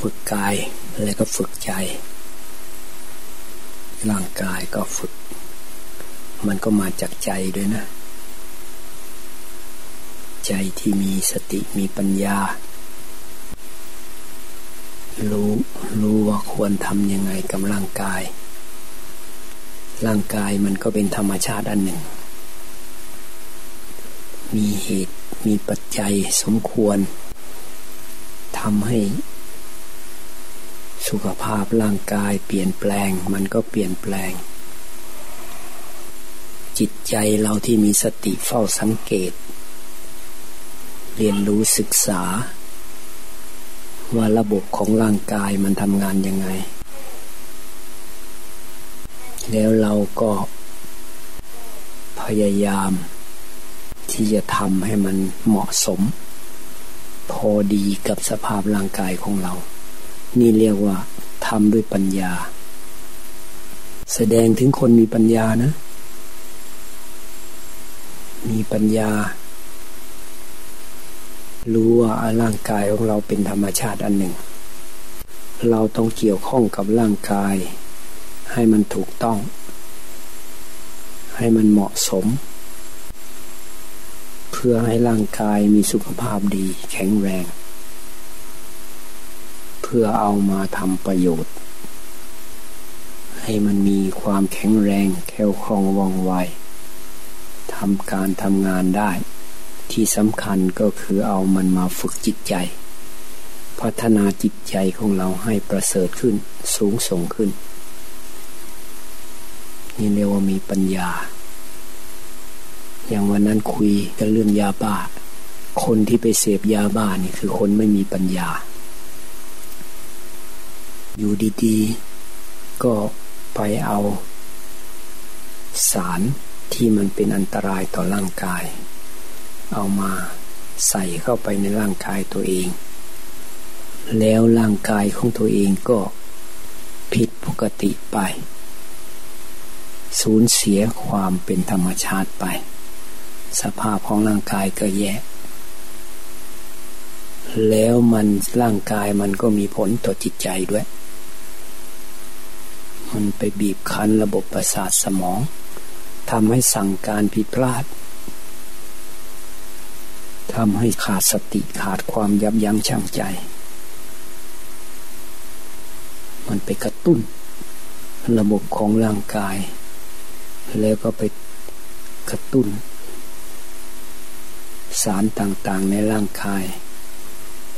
ฝึกกายแล้วก็ฝึกใจ ร่างกายก็ฝึก มันก็มาจากใจด้วยนะ ใจที่มีสติมีปัญญา รู้รู้ว่าควรทำยังไงกับร่างกาย ร่างกายมันก็เป็นธรรมชาติอันหนึ่ง มีเหตุมีปัจจัยสมควรทำให้ สุขภาพร่างกายเปลี่ยนแปลง มันก็เปลี่ยนแปลง จิตใจเราที่มีสติเฝ้าสังเกต เรียนรู้ศึกษา ว่าระบบของร่างกายมันทำงานยังไง แล้วเราก็พยายาม ที่จะทำให้มันเหมาะสม พอดีกับสภาพร่างกายของเรา นี่เรียกว่าทำด้วยปัญญา แสดงถึงคนมีปัญญานะ มีปัญญา รู้ว่าร่างกายของเราเป็นธรรมชาติอันหนึ่ง เราต้องเกี่ยวข้องกับร่างกาย ให้มันถูกต้อง ให้มันเหมาะสม เพื่อให้ร่างกายมีสุขภาพดีแข็งแรง พื่อเอามาทำประโยชน์ ให้มันมีความแข็งแรงแข็งคล่องว่องไวทำการทำงานได้ ที่สำคัญก็คือเอามันมาฝึกจิตใจ พัฒนาจิตใจของเราให้ประเสริฐขึ้นสูงส่งขึ้น นี่เรียกว่ามีปัญญา อย่างวันนั้นคุยกันเรื่องยาบ้า คนที่ไปเสพยาบ้านี่คือคนไม่มีปัญญา อยู่ดีๆ ก็ไปเอาสารที่มันเป็นอันตรายต่อร่างกาย เอามาใส่เข้าไปในร่างกายตัวเอง แล้วร่างกายของตัวเองก็ผิดปกติไป สูญเสียความเป็นธรรมชาติไป สภาพของร่างกายก็แย่แล้วมันร่างกายมันก็มีผลต่อจิตใจด้วย มันไปบีบคั้นระบบประสาทสมองทำให้สั่งการผิดพลาดทำให้ขาดสติขาดความยับยั้งชั่งใจ มันไปกระตุ้น ระบบของร่างกาย แล้วก็ไปกระตุ้น สารต่างๆในร่างกาย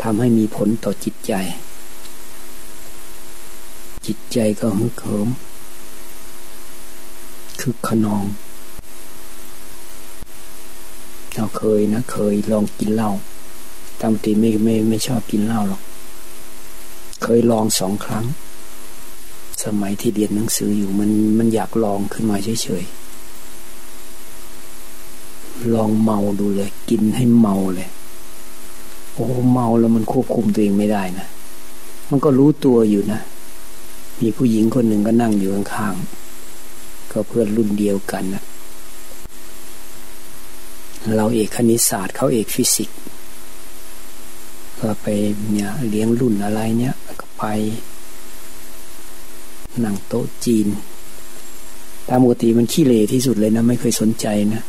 ทำให้มีผลต่อจิตใจ จิตใจก็ฮึกเหิมคึกขนอง เราเคยนะ เคยลองกินเหล้าตามตีไม่ไม่ไม่ชอบกินเหล้าหรอก เคยลองสองครั้ง สมัยที่เรียนหนังสืออยู่มันมันอยากลองขึ้นมาเฉยๆ ลองเมาดูเลย กินให้เมาเลย โอ้เมาแล้วมันควบคุมตัวเองไม่ได้นะ มันก็รู้ตัวอยู่นะ มีผู้หญิงคนหนึ่งก็นั่งอยู่ข้างๆก็เพื่อนรุ่นเดียวกันนะเราเอกคณิตศาสตร์เขาเอกฟิสิกส์ก็ไปเนี่ยเลี้ยงรุ่นอะไรเนี่ยก็ไปนั่งโต๊ะจีน ตามปกติมันขี้เลที่สุดเลยนะ ไม่เคยสนใจนะ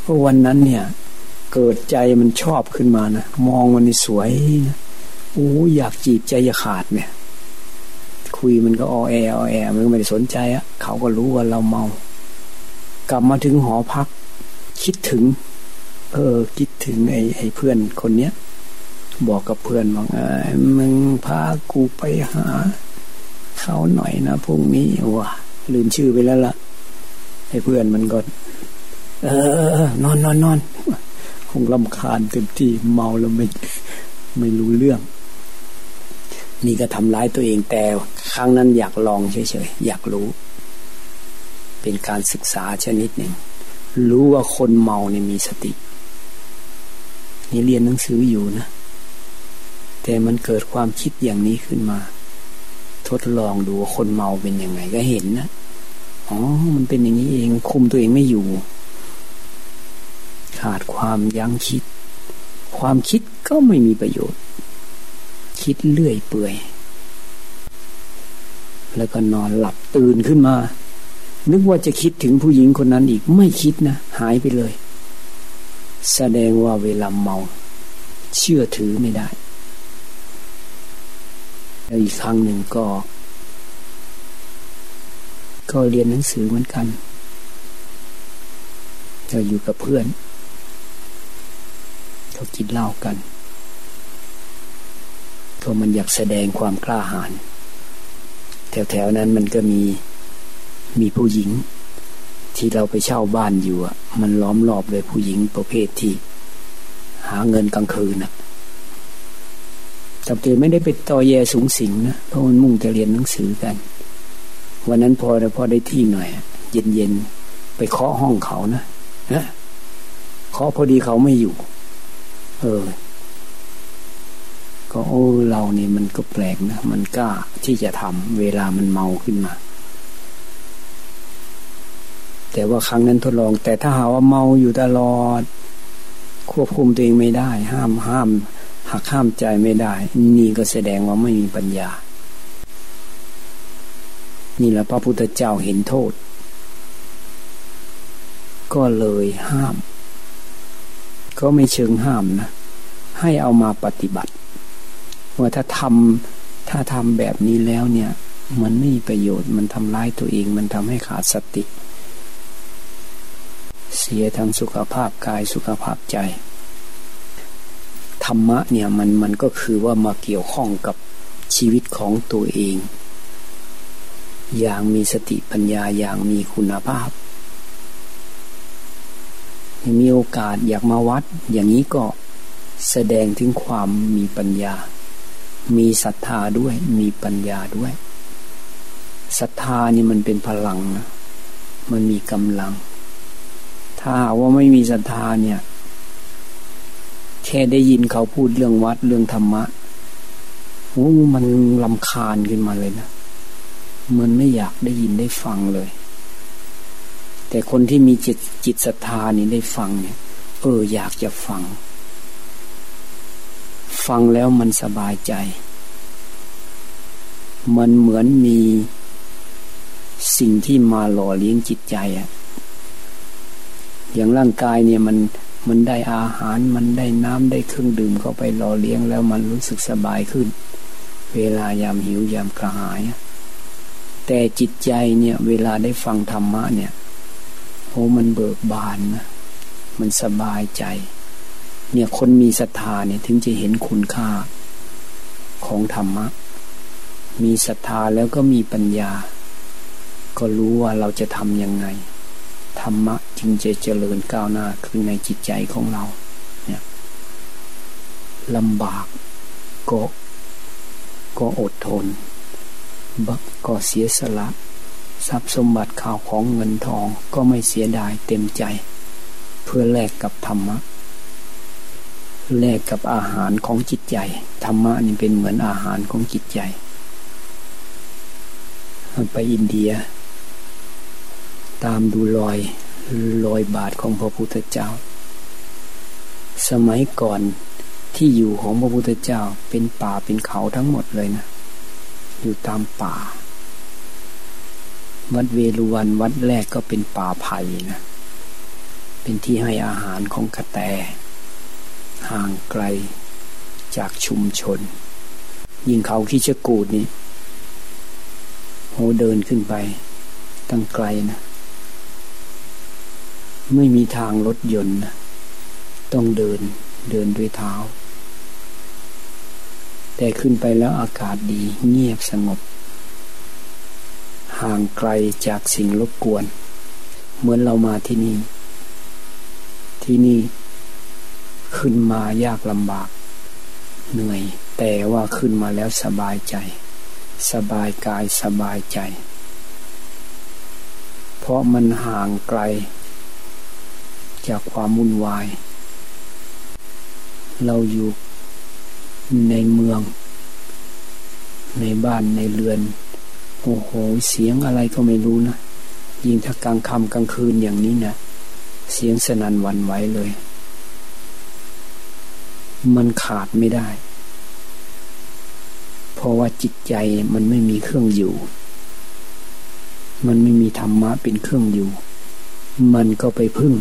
เพราะวันนั้นเนี่ย เกิดใจมันชอบขึ้นมานะ มองมันนี่สวยนะโอ้อยากจีบใจจะขาดเนี่ย คุยมันก็ออแอออแอ มันก็ไม่ได้สนใจอะเขาก็รู้ว่าเราเมา กลับมาถึงหอพัก คิดถึง เออ คิดถึงไอ้ไอ้เพื่อนคนเนี้ยบอกกับเพื่อนว่าไอ้มึงพากูไปหาเขาหน่อยนะพรุ่งนี้ว่ะลืมชื่อไปแล้วละ่ะไอ้เพื่อนมันก็ เออนอนนอนนอนคงลำคาญเต็มที่เมาแล้วไม่ไม่รู้เรื่อง นี่ก็ทำร้ายตัวเองแต่ครั้งนั้นอยากลองเฉยๆอยากรู้ เป็นการศึกษาชนิดหนึ่ง รู้ว่าคนเมาเนี่ยมีสติ นี่เรียนหนังสืออยู่นะ แต่มันเกิดความคิดอย่างนี้ขึ้นมา ทดลองดูว่าคนเมาเป็นยังไงก็เห็นนะอ๋อ มันเป็นอย่างนี้เองคุมตัวเองไม่อยู่ ขาดความยั้งคิด ความคิดก็ไม่มีประโยชน์ คิดเลื่อยเปื่อย แล้วก็นอนหลับตื่นขึ้นมา นึกว่าจะคิดถึงผู้หญิงคนนั้นอีกไม่คิดนะ หายไปเลย แสดงว่าเวลาเมา เชื่อถือไม่ได้ แล้วอีกครั้งหนึ่งก็ ก็เรียนหนังสือเหมือนกันเราอยู่กับเพื่อน เขากินเหล้ากัน ก็มันอยากแสดงความกล้าหาญแถวๆนั้นมันก็มีมีผู้หญิง ที่เราไปเช่าบ้านอยู่อะ มันล้อมรอบเลยผู้หญิงประเภทที่ หาเงินกลางคืนอะแต่เตไม่ได้ไปต่อแยสูงสิงนะเพราะมันมุ่งจะเรียนหนังสือกัน วันนั้นพอพอได้ที่หน่อยเย็นๆไปเคาะห้องเขานะนะเคาะพอดีเขาไม่อยู่ เออ ก็โอ้เรานี่มันก็แปลกนะ มันกล้าที่จะทำเวลามันเมาขึ้นมา แต่ว่าครั้งนั้นทดลอง แต่ถ้าหาว่าเมาอยู่ตลอด ควบคุมตัวเองไม่ได้ ห้ามห้ามหักห้ามใจไม่ได้ นี่ก็แสดงว่าไม่มีปัญญา นี่แหละพระพุทธเจ้าเห็นโทษ ก็เลยห้าม ก็ไม่เชิงห้ามนะ ให้เอามาปฏิบัติ ว่าถ้าทำถ้าทำแบบนี้แล้วเนี่ย มันไม่มีประโยชน์ มันทำร้ายตัวเอง มันทำให้ขาดสติ เสียทั้งสุขภาพกายสุขภาพใจ ธรรมะเนี่ยมันมันก็คือว่ามาเกี่ยวข้องกับชีวิตของตัวเอง อย่างมีสติปัญญาอย่างมีคุณภาพมีโอกาสอยากมาวัด อย่างนี้ก็แสดงถึงความมีปัญญา มีศรัทธาด้วย มีปัญญาด้วยศรัทธานี่มันเป็นพลังนะมันมีกำลัง ถ้าว่าไม่มีศรัทธาเนี่ย แค่ได้ยินเขาพูดเรื่องวัดเรื่องธรรมะโอ้มันลำคาญขึ้นมาเลยนะมันไม่อยากได้ยินได้ฟังเลย แต่คนที่มีจิตจิตศรัทธานี่ได้ฟังเนี่ย เอออยากจะฟัง ฟังแล้วมันสบายใจ มันเหมือนมีสิ่งที่มาหล่อเลี้ยงจิตใจอะอย่างร่างกายเนี่ยมันมันได้อาหารมันได้น้ำได้เครื่องดื่มเข้าไปหล่อเลี้ยงแล้วมันรู้สึกสบายขึ้น เวลายามหิวยามกระหาย แต่จิตใจเนี่ย เวลาได้ฟังธรรมะเนี่ยโอ้มันเบิกบานนะมันสบายใจ เนี่ยคนมีศรัทธาเนี่ยถึงจะเห็นคุณค่าของธรรมะ มีศรัทธาแล้วก็มีปัญญา ก็รู้ว่าเราจะทำยังไง ธรรมะจึงจะเจริญก้าวหน้าขึ้นในจิตใจของเรา เนี่ยลำบากก็ก็อดทนบักก็เสียสละ ทรัพย์สมบัติข่าวของเงินทองก็ไม่เสียดายเต็มใจ เพื่อแลกกับธรรมะ แลกกับอาหารของจิตใจ ธรรมะนี่เป็นเหมือนอาหารของจิตใจ ไปอินเดีย ตามดูรอยรอยบาทของพระพุทธเจ้า สมัยก่อนที่อยู่ของพระพุทธเจ้าเป็นป่าเป็นเขาทั้งหมดเลยนะ อยู่ตามป่า วัดเวรุวันวัดแรกก็เป็นป่าไผ่นะ เป็นที่ให้อาหารของกระแต ห่างไกลจากชุมชน ยิ่งเขาขี้ชกูดนี่โหเดินขึ้นไป ตั้งไกลนะ ไม่มีทางรถยนต์นะต้องเดินเดินด้วยเท้า แต่ขึ้นไปแล้วอากาศดีเงียบสงบ ห่างไกลจากสิ่งรบกวน เหมือนเรามาที่นี่ ที่นี่ ขึ้นมายากลำบาก เหนื่อย แต่ว่าขึ้นมาแล้วสบายใจ สบายกายสบายใจ เพราะมันห่างไกล จากความวุ่นวาย เราอยู่ในเมือง ในบ้านในเรือน โอ้โห เสียงอะไรก็ไม่รู้นะ ยิ่งถ้ากลางค่ำกลางคืนอย่างนี้นะเสียงสนั่นวันไหวเลย มันขาดไม่ได้ เพราะว่าจิตใจมันไม่มีเครื่องอยู่ มันไม่มีธรรมะเป็นเครื่องอยู่ มันก็ไปพึ่ง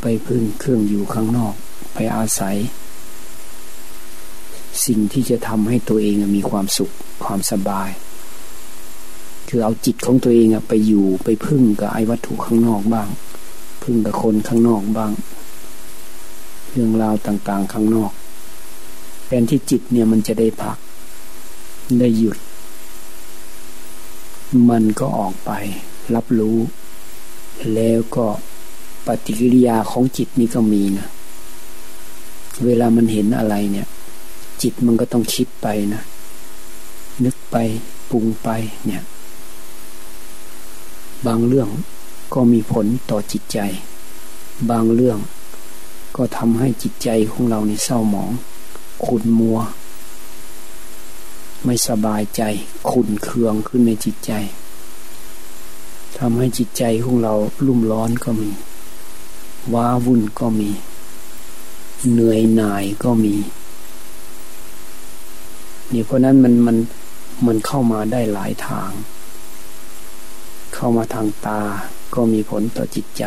ไปพึ่งเครื่องอยู่ข้างนอก ไปอาศัย สิ่งที่จะทำให้ตัวเองมีความสุขความสบาย คือเอาจิตของตัวเองไปอยู่ไปพึ่งกับไอ้วัตถุข้างนอกบ้าง พึ่งกับคนข้างนอกบ้าง เรื่องราวต่างๆ ข้างนอกแทนที่จิตเนี่ยมันจะได้พัก ได้หยุด มันก็ออกไป รับรู้ แล้วก็ปฏิกิริยาของจิตนี่ก็มีนะ เวลามันเห็นอะไรเนี่ย จิตมันก็ต้องคิดไปนะ นึกไปปรุงไปเนี่ย บางเรื่องก็มีผลต่อจิตใจ บางเรื่อง ก็ทำให้จิตใจของเราในเศร้าหมอง ขุนมัว ไม่สบายใจ ขุนเคืองขึ้นในจิตใจทำให้จิตใจของเราลุ่มร้อนก็มี ว้าวุ่นก็มี เหนื่อยหน่ายก็มี นี่เพราะนั้นมันมันมันเข้ามาได้หลายทาง เข้ามาทางตาก็มีผลต่อจิตใจ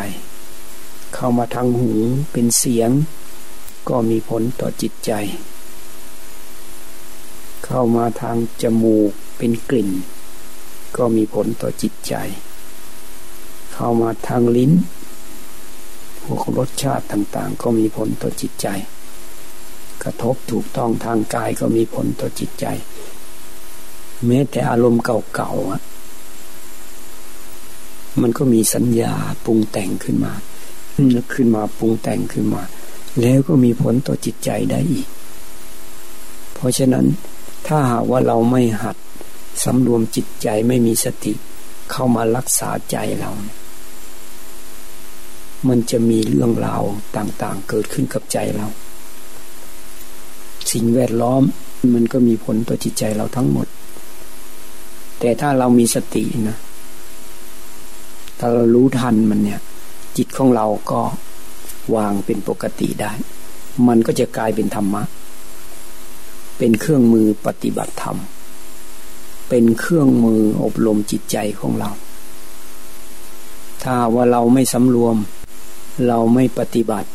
เข้ามาทางหูเป็นเสียง ก็มีผลต่อจิตใจ เข้ามาทางจมูกเป็นกลิ่น ก็มีผลต่อจิตใจ เข้ามาทางลิ้นพวกรสชาติต่างๆ ก็มีผลต่อจิตใจ กระทบถูกต้องทางกายก็มีผลต่อจิตใจ แม้แต่อารมณ์เก่าๆอะมันก็มีสัญญาปรุงแต่งขึ้นมา นึกขึ้นมาปรุงแต่งขึ้นมา แล้วก็มีผลต่อจิตใจได้อีก เพราะฉะนั้นถ้าหากว่าเราไม่หัดสำรวมจิตใจไม่มีสติเข้ามารักษาใจเรา มันจะมีเรื่องราวต่างๆ เกิดขึ้นกับใจเรา สิ่งแวดล้อมมันก็มีผลต่อจิตใจเราทั้งหมด แต่ถ้าเรามีสตินะ ถ้าเรารู้ทันมันเนี่ย จิตของเราก็วางเป็นปกติได้ มันก็จะกลายเป็นธรรมะ เป็นเครื่องมือปฏิบัติธรรม เป็นเครื่องมืออบรมจิตใจของเรา ถ้าว่าเราไม่สำรวม เราไม่ปฏิบัติ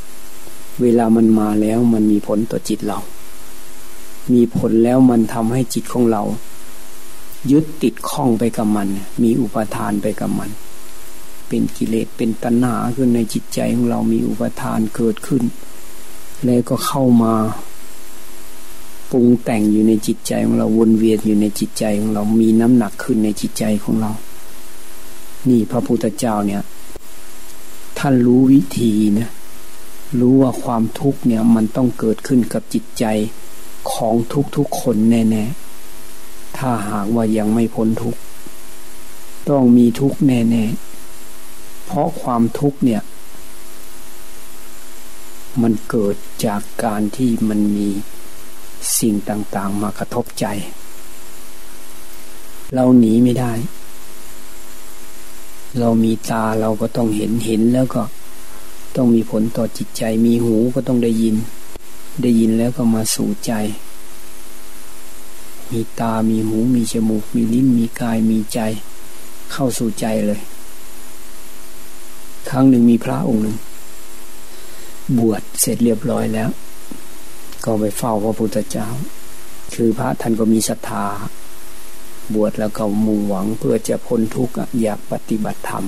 เวลามันมาแล้วมันมีผลต่อจิตเรา มีผลแล้วมันทำให้จิตของเรา ยึดติดข้องไปกับมัน มีอุปทานไปกับมัน เป็นกิเลสเป็นตัณหาขึ้นในจิตใจของเรามีอุปทานเกิดขึ้น แล้วก็เข้ามาปรุงแต่งอยู่ในจิตใจของเราวนเวียนอยู่ในจิตใจของเรามีน้ำหนักขึ้นในจิตใจของเรา นี่พระพุทธเจ้าเนี่ย ท่านรู้วิธีนะรู้ว่าความทุกข์เนี่ยมันต้องเกิดขึ้นกับจิตใจของทุกๆคนแน่ๆ ถ้าหากว่ายังไม่พ้นทุกข์ ต้องมีทุกข์แน่ๆ เพราะความทุกข์เนี่ย มันเกิดจากการที่มันมีสิ่งต่าง ๆ มากระทบใจ เราหนีไม่ได้ เรามีตาเราก็ต้องเห็นเห็นแล้วก็ต้องมีผลต่อจิตใจ มีหูก็ต้องได้ยิน ได้ยินแล้วก็มาสู่ใจ มีตามีหู มีจมูก มีลิ้น มีกาย มีใจ เข้าสู่ใจเลย ครั้งหนึ่งมีพระองค์หนึ่ง บวชเสร็จเรียบร้อยแล้ว ก็ไปเฝ้าพระพุทธเจ้า คือพระท่านก็มีศรัทธา บวชแล้วก็มุ่งหวังเพื่อจะพ้นทุกข์อยากปฏิบัติธรรม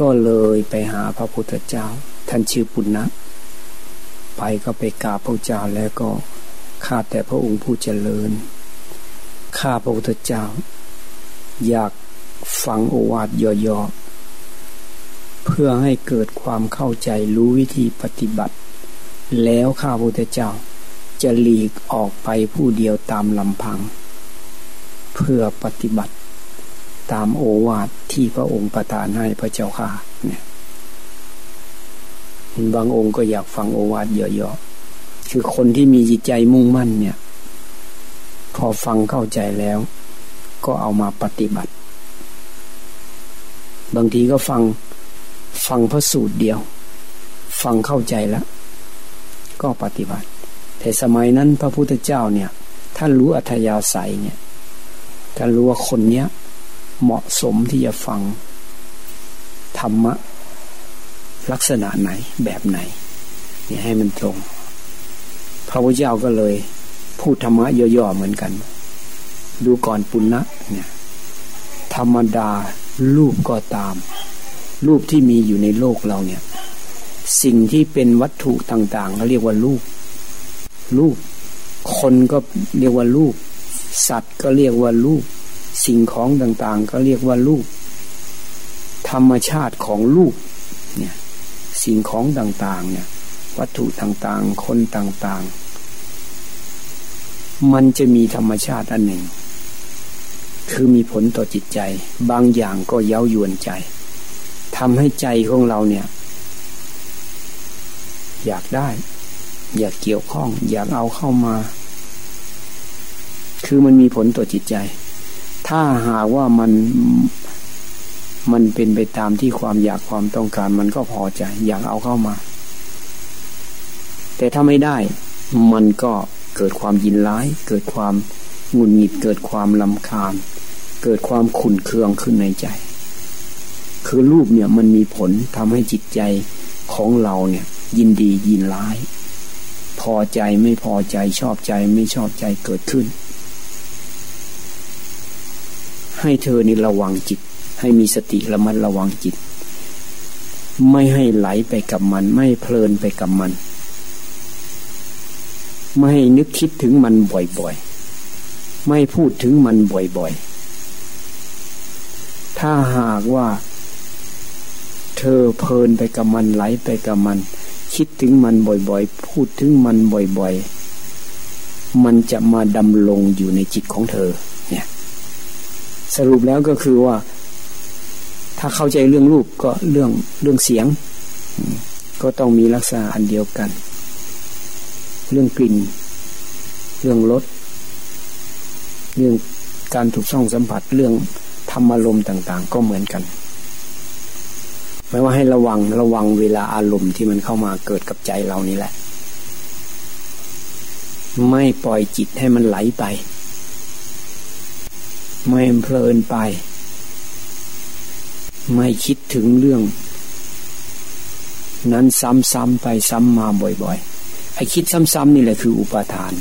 ก็เลยไปหาพระพุทธเจ้า ท่านชื่อปุณณนะไปก็ไปกราบพระเจ้าแล้วก็ข้าแต่พระองค์ผู้เจริญข้าพระพุทธเจ้า อยากฟังโอวาทย่อๆ เพื่อให้เกิดความเข้าใจรู้วิธีปฏิบัติ แล้วข้าพุทธเจ้า จะหลีกออกไปผู้เดียวตามลำพัง เพื่อปฏิบัติตามโอวาทที่พระองค์ประทานให้พระเจ้าค่ะเนี่ยบางองค์ก็อยากฟังโอวาทเยอะๆคือคนที่มีจิตใจมุ่งมั่นเนี่ย พอฟังเข้าใจแล้ว ก็เอามาปฏิบัติ บางทีก็ฟัง ฟังพระสูตรเดียว ฟังเข้าใจแล้ว ก็ปฏิบัติ แต่สมัยนั้นพระพุทธเจ้าเนี่ยท่านรู้อัธยาศัยเนี่ยท่านรู้ว่าคนเนี้ยเหมาะสมที่จะฟังธรรมะลักษณะไหนแบบไหนนี่ให้มันตรง พระพุทธเจ้าก็เลย พูดธรรมะย่อๆเหมือนกัน ดูก่อนปุณณะเนี่ย ธรรมดารูปก็ตาม รูปที่มีอยู่ในโลกเราเนี่ย สิ่งที่เป็นวัตถุต่างๆเขาเรียกว่ารูป รูป คนก็เรียกว่ารูป สัตว์ก็เรียกว่ารูป สิ่งของต่างๆ ก็เรียกว่ารูป ธรรมชาติของรูปเนี่ยสิ่งของต่างๆ เนี่ย วัตถุต่างๆ คนต่างๆ มันจะมีธรรมชาติอันหนึ่ง คือมีผลต่อจิตใจ บางอย่างก็เย้ายวนใจ ทำให้ใจของเราเนี่ย อยากได้ อยากเกี่ยวข้อง อยากเอาเข้ามา คือมันมีผลต่อจิตใจ ถ้าหากว่ามันมันเป็นไปตามที่ความอยากความต้องการ มันก็พอใจ อยากเอาเข้ามา แต่ถ้าไม่ได้ มันก็เกิดความยินร้าย เกิดความหงุดหงิดเกิดความลำคาญ เกิดความขุ่นเคืองขึ้นในใจ คือรูปเนี่ยมันมีผลทำให้จิตใจของเราเนี่ย ยินดียินร้าย พอใจไม่พอใจชอบใจไม่ชอบใจเกิดขึ้น ให้เธอนี่ระวังจิต ให้มีสติระมัดระวังจิต ไม่ให้ไหลไปกับมัน ไม่เพลินไปกับมัน ไม่ให้นึกคิดถึงมันบ่อยๆ ไม่พูดถึงมันบ่อยๆถ้าหากว่า เธอเพลินไปกับมันไหลไปกับมัน คิดถึงมันบ่อยๆ พูดถึงมันบ่อยๆ มันจะมาดำลงอยู่ในจิตของเธอ เนี่ย สรุปแล้วก็คือว่า ถ้าเข้าใจเรื่องรูปก็เรื่องเรื่องเสียง ก็ต้องมีลักษณะอันเดียวกัน เรื่องกลิ่น เรื่องรสเรื่องการถูกส่องสัมผัสเรื่องธรรมอารมณ์ต่าง ๆ ก็เหมือนกัน หมายว่าให้ระวังระวังเวลาอารมณ์ที่มันเข้ามาเกิดกับใจเรานี่แหละ ไม่ปล่อยจิตให้มันไหลไป ไม่เพลินไป ไม่คิดถึงเรื่อง นั้นซ้ำๆไปซ้ำมาบ่อยๆไอ้คิดซ้ำๆนี่แหละคืออุปาทาน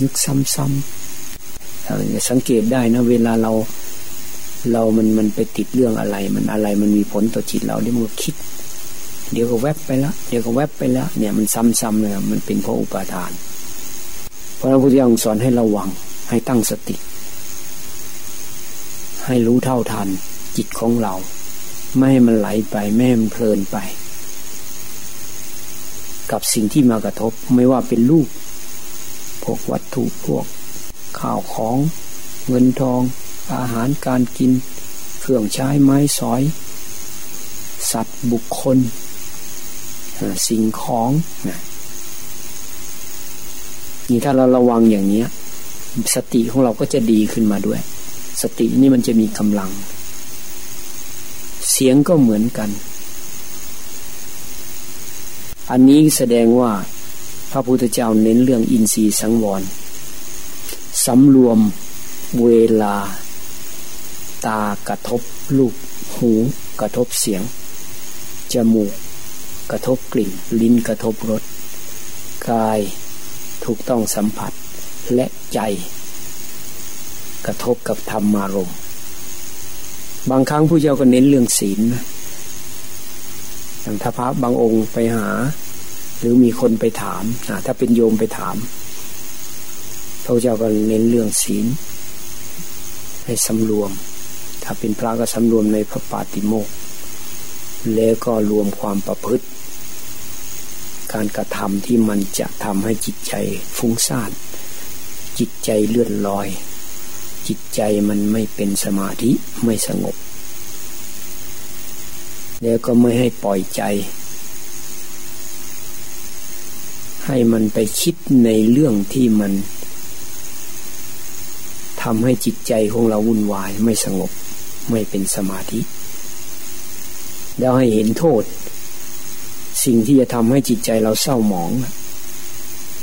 นึกซ้ำๆเราสังเกตได้นะ เวลาเรา เรามันมันไปติดเรื่องอะไร มันอะไรมันมีผลต่อจิตเราเดี๋ยวมันคิด เดี๋ยวก็แวบไปแล้วเดี๋ยวก็แวบไปแล้วเนี่ยมันซ้ำๆเลยมันเป็นเพราะอุปาทาน เพราะพระพุทธเจ้าสอนให้ระวัง ให้ตั้งสติ ให้รู้เท่าทัน จิตของเรา ไม่ให้มันไหลไปไม่ให้มันเพลินไป กับสิ่งที่มากระทบไม่ว่าเป็นลูกพวกวัตถุพวกข้าวของเงินทอง อาหารการกิน เครื่องใช้ไม้สอย สัตว์บุคคล สิ่งของนี่ถ้าเราระวังอย่างนี้สติของเราก็จะดีขึ้นมาด้วย สตินี่มันจะมีกำลัง เสียงก็เหมือนกัน อันนี้แสดงว่าพระพุทธเจ้าเน้นเรื่องอินทรีย์สังวรสำรวมเวลา ตากระทบลูกหูกระทบเสียง จมูก กระทบกลิ่น ลิ้นกระทบรส กายถูกต้องสัมผัสและใจ กระทบกับธรรมารมบางครั้งผู้เจ้าก็เน้นเรื่องศีลอย่างถ้าพระบางองค์ไปหา หรือมีคนไปถามถ้าเป็นโยมไปถามพระเจ้าก็เน้นเรื่องศีลให้สำรวม ถ้าเป็นพระก็สำรวมในพระปาติโมกแล้วก็รวมความประพฤติ การกระทำที่มันจะทำให้จิตใจฟุ้งซ่าน จิตใจเลื่อนลอย จิตใจมันไม่เป็นสมาธิไม่สงบ แล้วก็ไม่ให้ปล่อยใจ ให้มันไปคิดในเรื่องที่มันทำให้จิตใจของเราวุ่นวายไม่สงบ ไม่เป็นสมาธิ แล้วให้เห็นโทษ สิ่งที่จะทำให้จิตใจเราเศร้าหมอง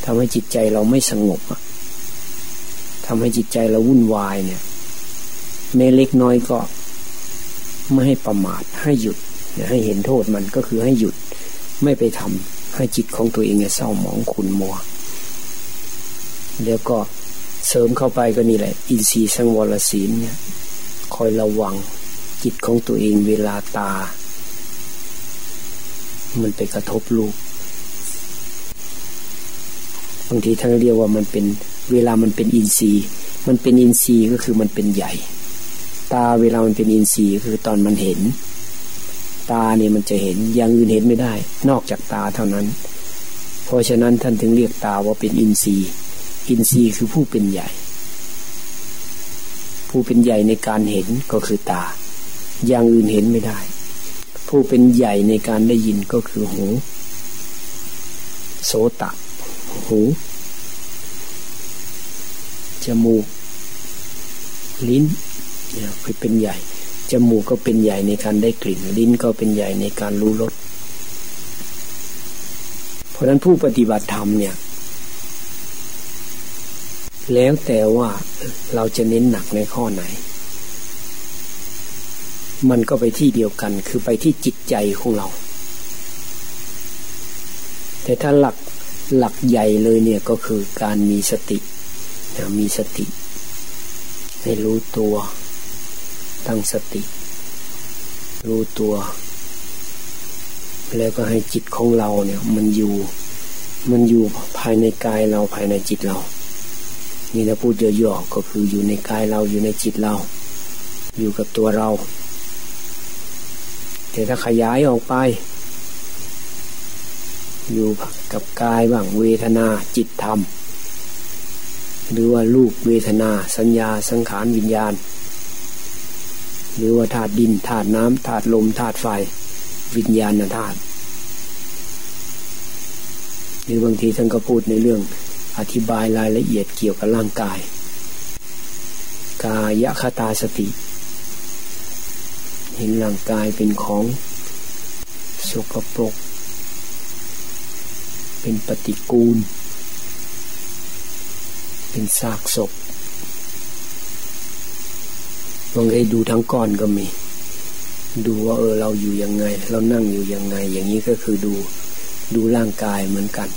ทำให้จิตใจเราไม่สงบทำให้จิตใจเราวุ่นวายเนี่ยแม้เล็กน้อยก็ ไม่ให้ประมาทให้หยุดให้เห็นโทษมันก็คือให้หยุดไม่ไปทำให้จิตของตัวเองเนี่ยเศร้าหมองขุนมัวแล้วก็เสริมเข้าไปก็นี่แหละ อินทรีย์สังวรศีลเนี่ย คอยระวังจิตของตัวเองเวลาตา มันไปกระทบลูกบางทีท่านเรียกว่ามันเป็นเวลามันเป็นอินทรีย์ มันเป็นอินทรีย์ก็คือมันเป็นใหญ่ ตาเวลามันเป็นอินทรีย์คือตอนมันเห็น ตาเนี่ยมันจะเห็นอย่างอื่นเห็นไม่ได้ นอกจากตาเท่านั้น เพราะฉะนั้นท่านถึงเรียกตาว่าเป็นอินทรีย์ อินทรีย์คือผู้เป็นใหญ่ ผู้เป็นใหญ่ในการเห็นก็คือตา อย่างอื่นเห็นไม่ได้ ผู้เป็นใหญ่ในการได้ยินก็คือหู โสตะ หู จมูก ลิ้นเนี่ยคือเป็นใหญ่ จมูกก็เป็นใหญ่ในการได้กลิ่น ลิ้นก็เป็นใหญ่ในการรู้รส เพราะนั้นผู้ปฏิบัติธรรมเนี่ย แล้วแต่ว่าเราจะเน้นหนักในข้อไหน มันก็ไปที่เดียวกัน คือไปที่จิตใจของเรา แต่ถ้าหลักหลักใหญ่เลยเนี่ยก็คือการมีสติมีสติ ให้รู้ตัว ตั้งสติ รู้ตัว แล้วก็ให้จิตของเราเนี่ย มันอยู่ มันอยู่ภายในกายเราภายในจิตเรา นี่ถ้าพูดเยอะๆก็คืออยู่ในกายเราอยู่ในจิตเรา อยู่กับตัวเรา แต่ถ้าขยายออกไป อยู่กับกายบ้างเวทนาจิตธรรม หรือว่ารูปเวทนาสัญญาสังขารวิญญาณ หรือว่าธาตุดินธาตุน้ำธาตุลมธาตุไฟ วิญญาณธาตุหรือบางทีท่านก็พูดในเรื่อง อธิบายรายละเอียดเกี่ยวกับร่างกาย กายคตาสติ เห็นร่างกายเป็นของสกปรก เป็นปฏิกูล เป็นซากศพบางทีดูทั้งก้อนก็มี ดูว่าเออเราอยู่ยังไง เรานั่งอยู่ยังไง อย่างนี้ก็คือดูดูร่างกายเหมือนกัน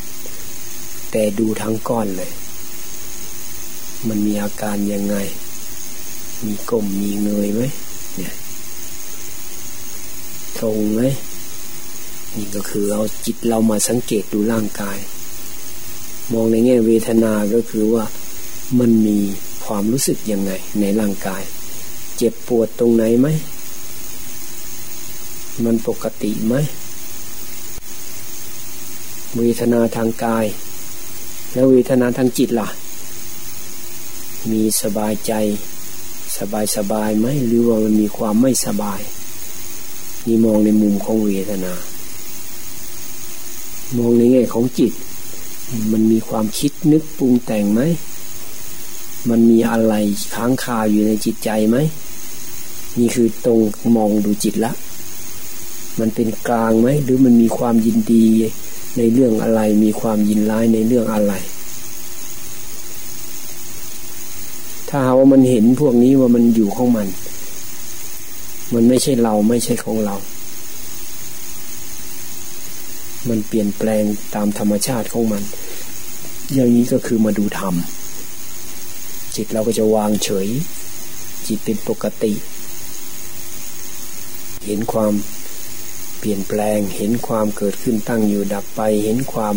แต่ดูทั้งก้อนเลย มันมีอาการยังไง มีกลมมีเงยไหมเนี่ยตรงไหมนี่ก็คือเอาจิตเรามาสังเกตดูร่างกาย มองในแง่เวทนาก็คือว่ามันมีความรู้สึกยังไง ในร่างกาย เจ็บปวดตรงไหนไหม มันปกติไหมเวทนาทางกาย แล้วเวทนาทางจิตล่ะ มีสบายใจ สบายสบายไหมหรือว่ามันมีความไม่สบาย นี่มองในมุมของเวทนา มองในแง่ของจิต มันมีความคิดนึกปรุงแต่งไหม มันมีอะไรค้างคาอยู่ในจิตใจไหม นี่คือตรงมองดูจิตละ มันเป็นกลางไหม หรือมันมีความยินดี ในเรื่องอะไรมีความยินร้ายในเรื่องอะไร ถ้าหาว่ามันเห็นพวกนี้ว่ามันอยู่ของมัน มันไม่ใช่เราไม่ใช่ของเรา มันเปลี่ยนแปลงตามธรรมชาติของมัน อย่างนี้ก็คือมาดูธรรม จิตเราก็จะวางเฉย จิตเป็นปกติ เห็นความ เปลี่ยนแปลง เห็นความเกิดขึ้นตั้งอยู่ดับไป เห็นความ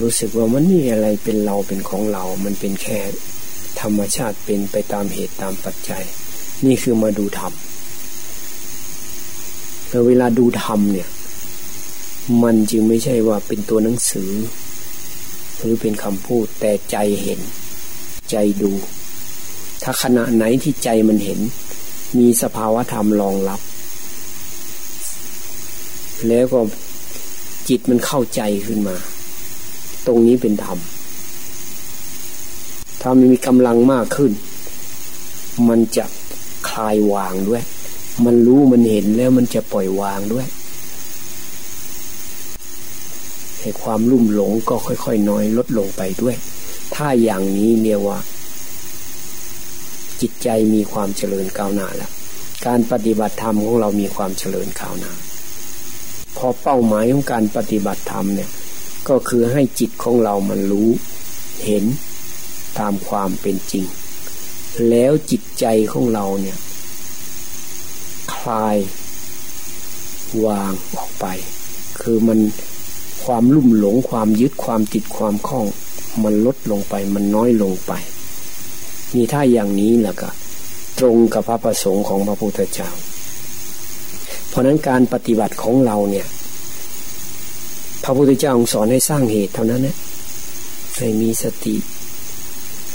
รู้สึกว่ามันนี่อะไรเป็นเราเป็นของเรา มันเป็นแค่ธรรมชาติเป็นไปตามเหตุตามปัจจัย นี่คือมาดูธรรมแล้วเวลาดูธรรมเนี่ย มันจึงไม่ใช่ว่าเป็นตัวหนังสือ หรือเป็นคำพูดแต่ใจเห็น ใจดู ถ้าขณะไหนที่ใจมันเห็น มีสภาวะธรรมรองรับ แล้วก็จิตมันเข้าใจขึ้นมา ตรงนี้เป็นธรรมถ้ามันมีกำลังมากขึ้น มันจะคลายวางด้วย มันรู้มันเห็นแล้วมันจะปล่อยวางด้วยให้ความลุ่มหลงก็ค่อยๆ น้อยลดลงไปด้วย ถ้าอย่างนี้เรียกว่า จิตใจมีความเจริญก้าวหน้าแล้ว การปฏิบัติธรรมของเรามีความเจริญก้าวหน้า พอเป้าหมายของการปฏิบัติธรรมเนี่ย ก็คือให้จิตของเรามันรู้เห็นตามความเป็นจริง แล้วจิตใจของเราเนี่ย คลายวางออกไป คือมันความลุ่มหลงความยึดความติดความคล้อง มันลดลงไปมันน้อยลงไป นี่ถ้าอย่างนี้แหละก็ตรงกับพระประสงค์ของพระพุทธเจ้า ราะนั้นการปฏิบัติของเราเนี่ย พระพุทธเจ้าสอนให้สร้างเหตุเท่านั้นนะให้มีสติ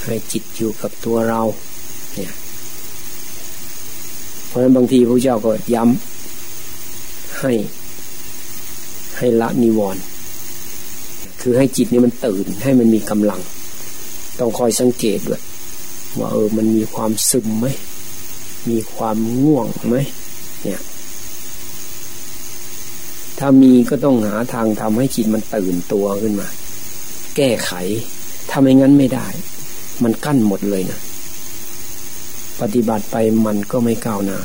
ให้จิตอยู่กับตัวเรา เนี่ย เพราะนั้นบางทีพระเจ้าก็ย้ำให้ ให้ละนิวรณ์คือให้จิตนี่มันตื่นให้มันมีกำลัง ต้องคอยสังเกตด้วยว่าเออมันมีความซึมไหม มีความง่วงไหมเนี่ย ถ้ามีก็ต้องหาทางทำให้จิตมันตื่นตัวขึ้นมา แก้ไขถ้าไม่งั้นไม่ได้ มันกั้นหมดเลยนะปฏิบัติไปมันก็ไม่ก้าวหน้า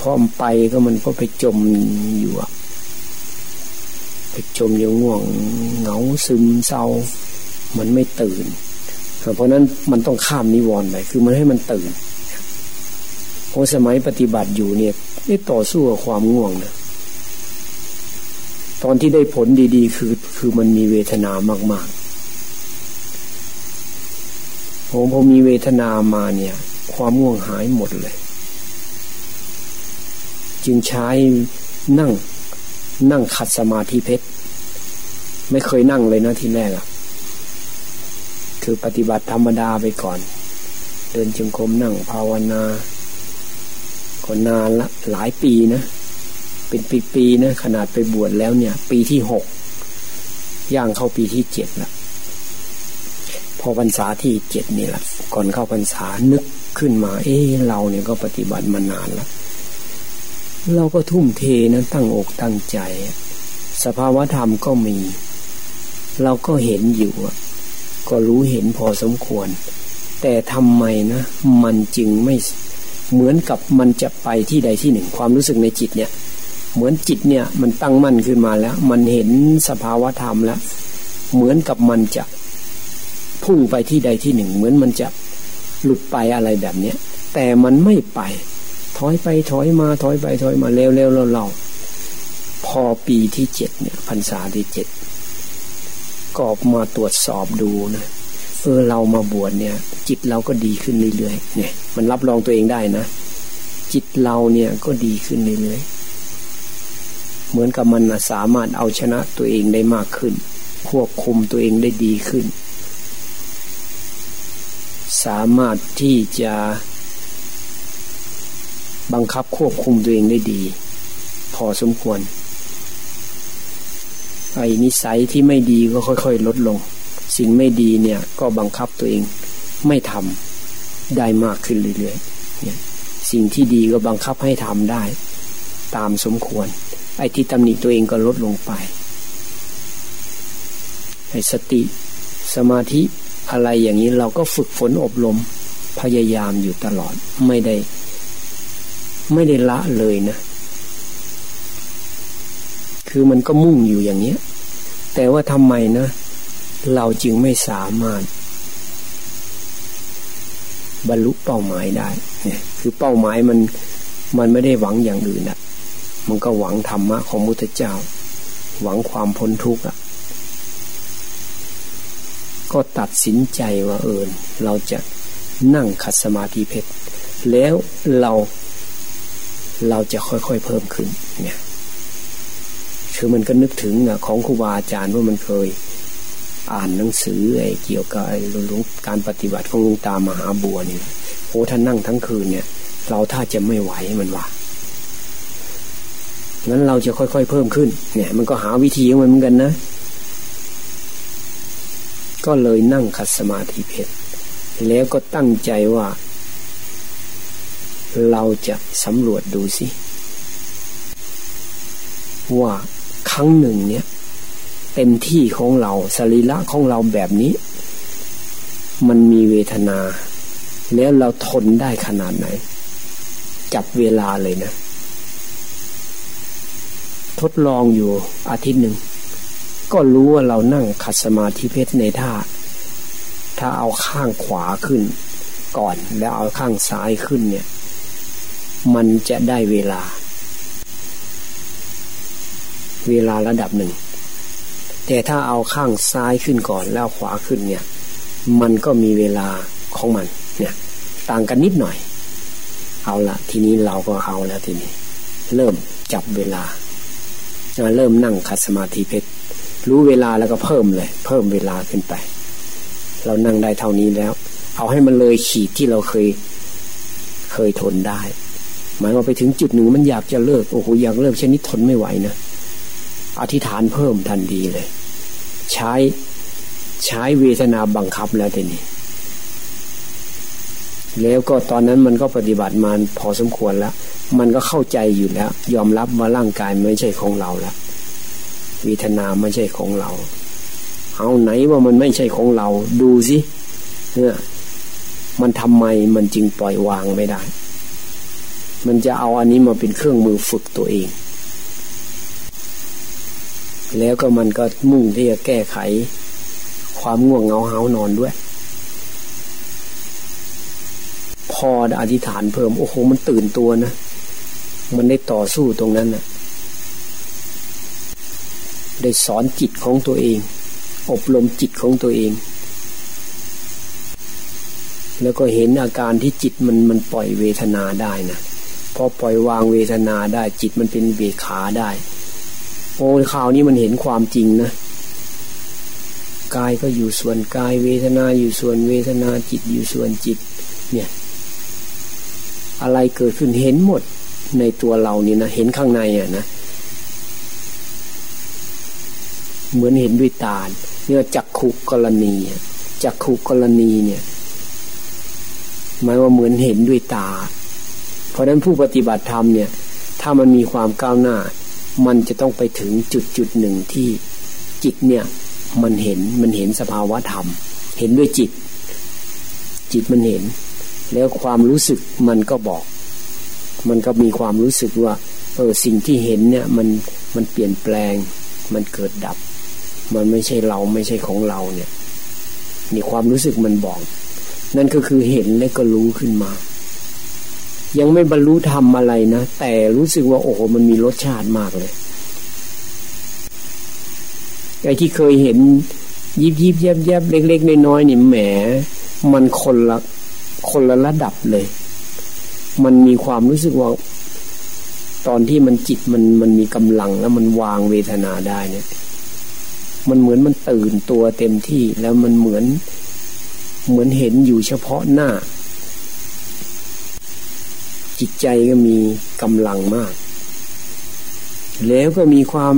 พร้อมไปก็มันก็ไปจมอยู่ไปจมอยู่ง่วงเหงาซึมเศร้า มันไม่ตื่น เพราะนั้นมันต้องข้ามนิวรณ์ไปคือมันให้มันตื่นเพราะสมัยปฏิบัติอยู่เนี่ยได้ต่อสู้กับความง่วงนะ ตอนที่ได้ผลดี ๆ คือคือมันมีเวทนามาก ๆ ผมพอมีเวทนามาเนี่ย ความง่วงหายหมดเลย จึงใช้นั่งนั่งขัดสมาธิเพชร ไม่เคยนั่งเลยนะที่แรกอะคือปฏิบัติธรรมดาไปก่อน เดินจงกรมนั่งภาวนาก็นานละหลายปีนะ เป็นปีๆนะขนาดไปบวชแล้วเนี่ย ปีที่หกย่างเข้าปีที่เจ็ดละพอพรรษาที่เจ็ดนี่แหละก่อนเข้าพรรษานึกขึ้นมา เอ๊เราเนี่ยก็ปฏิบัติมานานแล้วเราก็ทุ่มเทนะตั้งอกตั้งใจ สภาวธรรมก็มี เราก็เห็นอยู่ก็รู้เห็นพอสมควร แต่ทำไมนะ มันจึงไม่เหมือนกับมันจะไปที่ใดที่หนึ่ง ความรู้สึกในจิตเนี่ย เหมือนจิตเนี่ยมันตั้งมั่นขึ้นมาแล้ว มันเห็นสภาวะธรรมแล้ว เหมือนกับมันจะพุ่งไปที่ใดที่หนึ่ง เหมือนมันจะหลุดไปอะไรแบบเนี้ยแต่มันไม่ไป ถอยไปถอยมาถอยไปถอยมาเร็วเร็วเราเราพอปีที่เจ็ดเนี่ยพรรษาที่เจ็ดก็มาตรวจสอบดูนะเออเรามาบวชเนี่ย จิตเราก็ดีขึ้นเรื่อยๆเนี่ย มันรับรองตัวเองได้นะ จิตเราเนี่ยก็ดีขึ้นเรื่อยๆ เหมือนกับมันสามารถเอาชนะตัวเองได้มากขึ้น ควบคุมตัวเองได้ดีขึ้น สามารถที่จะบังคับควบคุมตัวเองได้ดี พอสมควรไอ้นิสัยที่ไม่ดีก็ค่อย ๆ ลดลง สิ่งไม่ดีเนี่ยก็บังคับตัวเองไม่ทำได้มากขึ้นเรื่อยๆเนี่ยสิ่งที่ดีก็บังคับให้ทำได้ ตามสมควร ไอ้ที่ตำหนิตัวเองก็ลดลงไปไอ้สติสมาธิอะไรอย่างนี้เราก็ฝึกฝนอบรมพยายามอยู่ตลอดไม่ได้ ไม่ได้ละเลยนะ คือมันก็มุ่งอยู่อย่างเนี้ย แต่ว่าทำไมนะ เราจึงไม่สามารถ บรรลุเป้าหมายได้ คือเป้าหมายมันมันไม่ได้หวังอย่างอื่นอะ มันก็หวังธรรมะของมุตเจ้า หวังความพ้นทุกข์อะก็ตัดสินใจว่าเออเราจะนั่งขัดสมาธิเพชรแล้วเราเราจะค่อยๆเพิ่มขึ้น เนี่ยคือมันก็นึกถึงนะของครูบาอาจารย์ว่ามันเคย อ่านหนังสือไอ้เกี่ยวกับไอ้ลุงการปฏิบัติของลุงตามหาบัวนี่โอ้ท่านนั่งทั้งคืนเนี่ย เราถ้าจะไม่ไหวมันว่า งั้นเราจะค่อยๆเพิ่มขึ้น เนี่ย มันก็หาวิธีของมันเหมือนกันนะ ก็เลยนั่งคัดสมาธิเพชรแล้วก็ตั้งใจว่า เราจะสำรวจดูสิ ว่าครั้งหนึ่งเนี่ย เต็มที่ของเราสรีระของเราแบบนี้ มันมีเวทนา แล้วเราทนได้ขนาดไหน จับเวลาเลยนะ ทดลองอยู่อาทิตย์หนึ่ง ก็รู้ว่าเรานั่งขัดสมาธิเพชรในท่า ถ้าเอาข้างขวาขึ้น ก่อนแล้วเอาข้างซ้ายขึ้นเนี่ย มันจะได้เวลา เวลาระดับหนึ่ง แต่ถ้าเอาข้างซ้ายขึ้นก่อนแล้วขวาขึ้นเนี่ย มันก็มีเวลาของมันเนี่ย ต่างกันนิดหน่อย เอาละทีนี้เราก็เอาแล้วทีนี้ เริ่มจับเวลา เริ่มนั่งคัดสมาธิเพชรรู้เวลาแล้วก็เพิ่มเลย เพิ่มเวลาขึ้นไป เรานั่งได้เท่านี้แล้ว เอาให้มันเลยขีดที่เราเคยเคยทนได้ หมายว่าไปถึงจุดหนึ่งมันอยากจะเลิกโอ้โหอยากเลิกชนิดทนไม่ไหวนะอธิษฐานเพิ่มทันทีเลย ใช้ใช้เวทนาบังคับแล้วทีนี้ แล้วก็ตอนนั้นมันก็ปฏิบัติมาพอสมควรแล้ว มันก็เข้าใจอยู่แล้ว ยอมรับว่าร่างกายไม่ใช่ของเราแล้ววิทนาไม่ใช่ของเรา เอาไหนว่ามันไม่ใช่ของเรา ดูสิเนี่ยมันทำไมมันจึงปล่อยวางไม่ได้ มันจะเอาอันนี้มาเป็นเครื่องมือฝึกตัวเอง แล้วก็มันก็มุ่งที่จะแก้ไข ความง่วงเหงาเหานอนด้วย พออธิษฐานเพิ่ม โอ้โห มันตื่นตัวนะ มันได้ต่อสู้ตรงนั้นนะ่ะได้สอนจิตของตัวเอง อบรมจิตของตัวเอง แล้วก็เห็นอาการที่จิตมันมันปล่อยเวทนาได้นะพอปล่อยวางเวทนาได้ จิตมันเป็นเบขาได้ โอ้ข่าวนี้มันเห็นความจริงนะกายก็อยู่ส่วนกายเวทนาอยู่ส่วนเวทนาจิตอยู่ส่วนจิต เนี่ย อะไรเกิดขึ้นเห็นหมดในตัวเรานี่นะเห็นข้างในอะนะเหมือนเห็นด้วยตาเนี่ยจักขุกรณีจักขุกรณีเนี่ยหมายว่าเหมือนเห็นด้วยตา เพราะฉะนั้นผู้ปฏิบัติธรรมเนี่ย ถ้ามันมีความก้าวหน้า มันจะต้องไปถึงจุดจุดหนึ่งที่จิตเนี่ย มันเห็นมันเห็นสภาวะธรรม เห็นด้วยจิต จิตมันเห็น แล้วความรู้สึกมันก็บอก มันก็มีความรู้สึกว่าเออสิ่งที่เห็นเนี่ยมันมันเปลี่ยนแปลง มันเกิดดับ มันไม่ใช่เราไม่ใช่ของเราเนี่ยนี่ความรู้สึกมันบอก นั่นก็คือเห็นแล้วก็รู้ขึ้นมา ยังไม่บรรลุธรรมอะไรนะแต่รู้สึกว่าโอ้โหมันมีรสชาติมากเลยไอ้ที่เคยเห็นยิบยิบแยบแยบเล็ก ๆ น้อยๆนี่แหม มันคนละ คนละระดับเลย มันมีความรู้สึกว่าตอนที่มันจิตมันมันมีกำลังแล้วมันวางเวทนาได้เนี่ย มันเหมือนมันตื่นตัวเต็มที่แล้วมันเหมือนเหมือนเห็นอยู่เฉพาะหน้า จิตใจก็มีกำลังมาก แล้วก็มีความ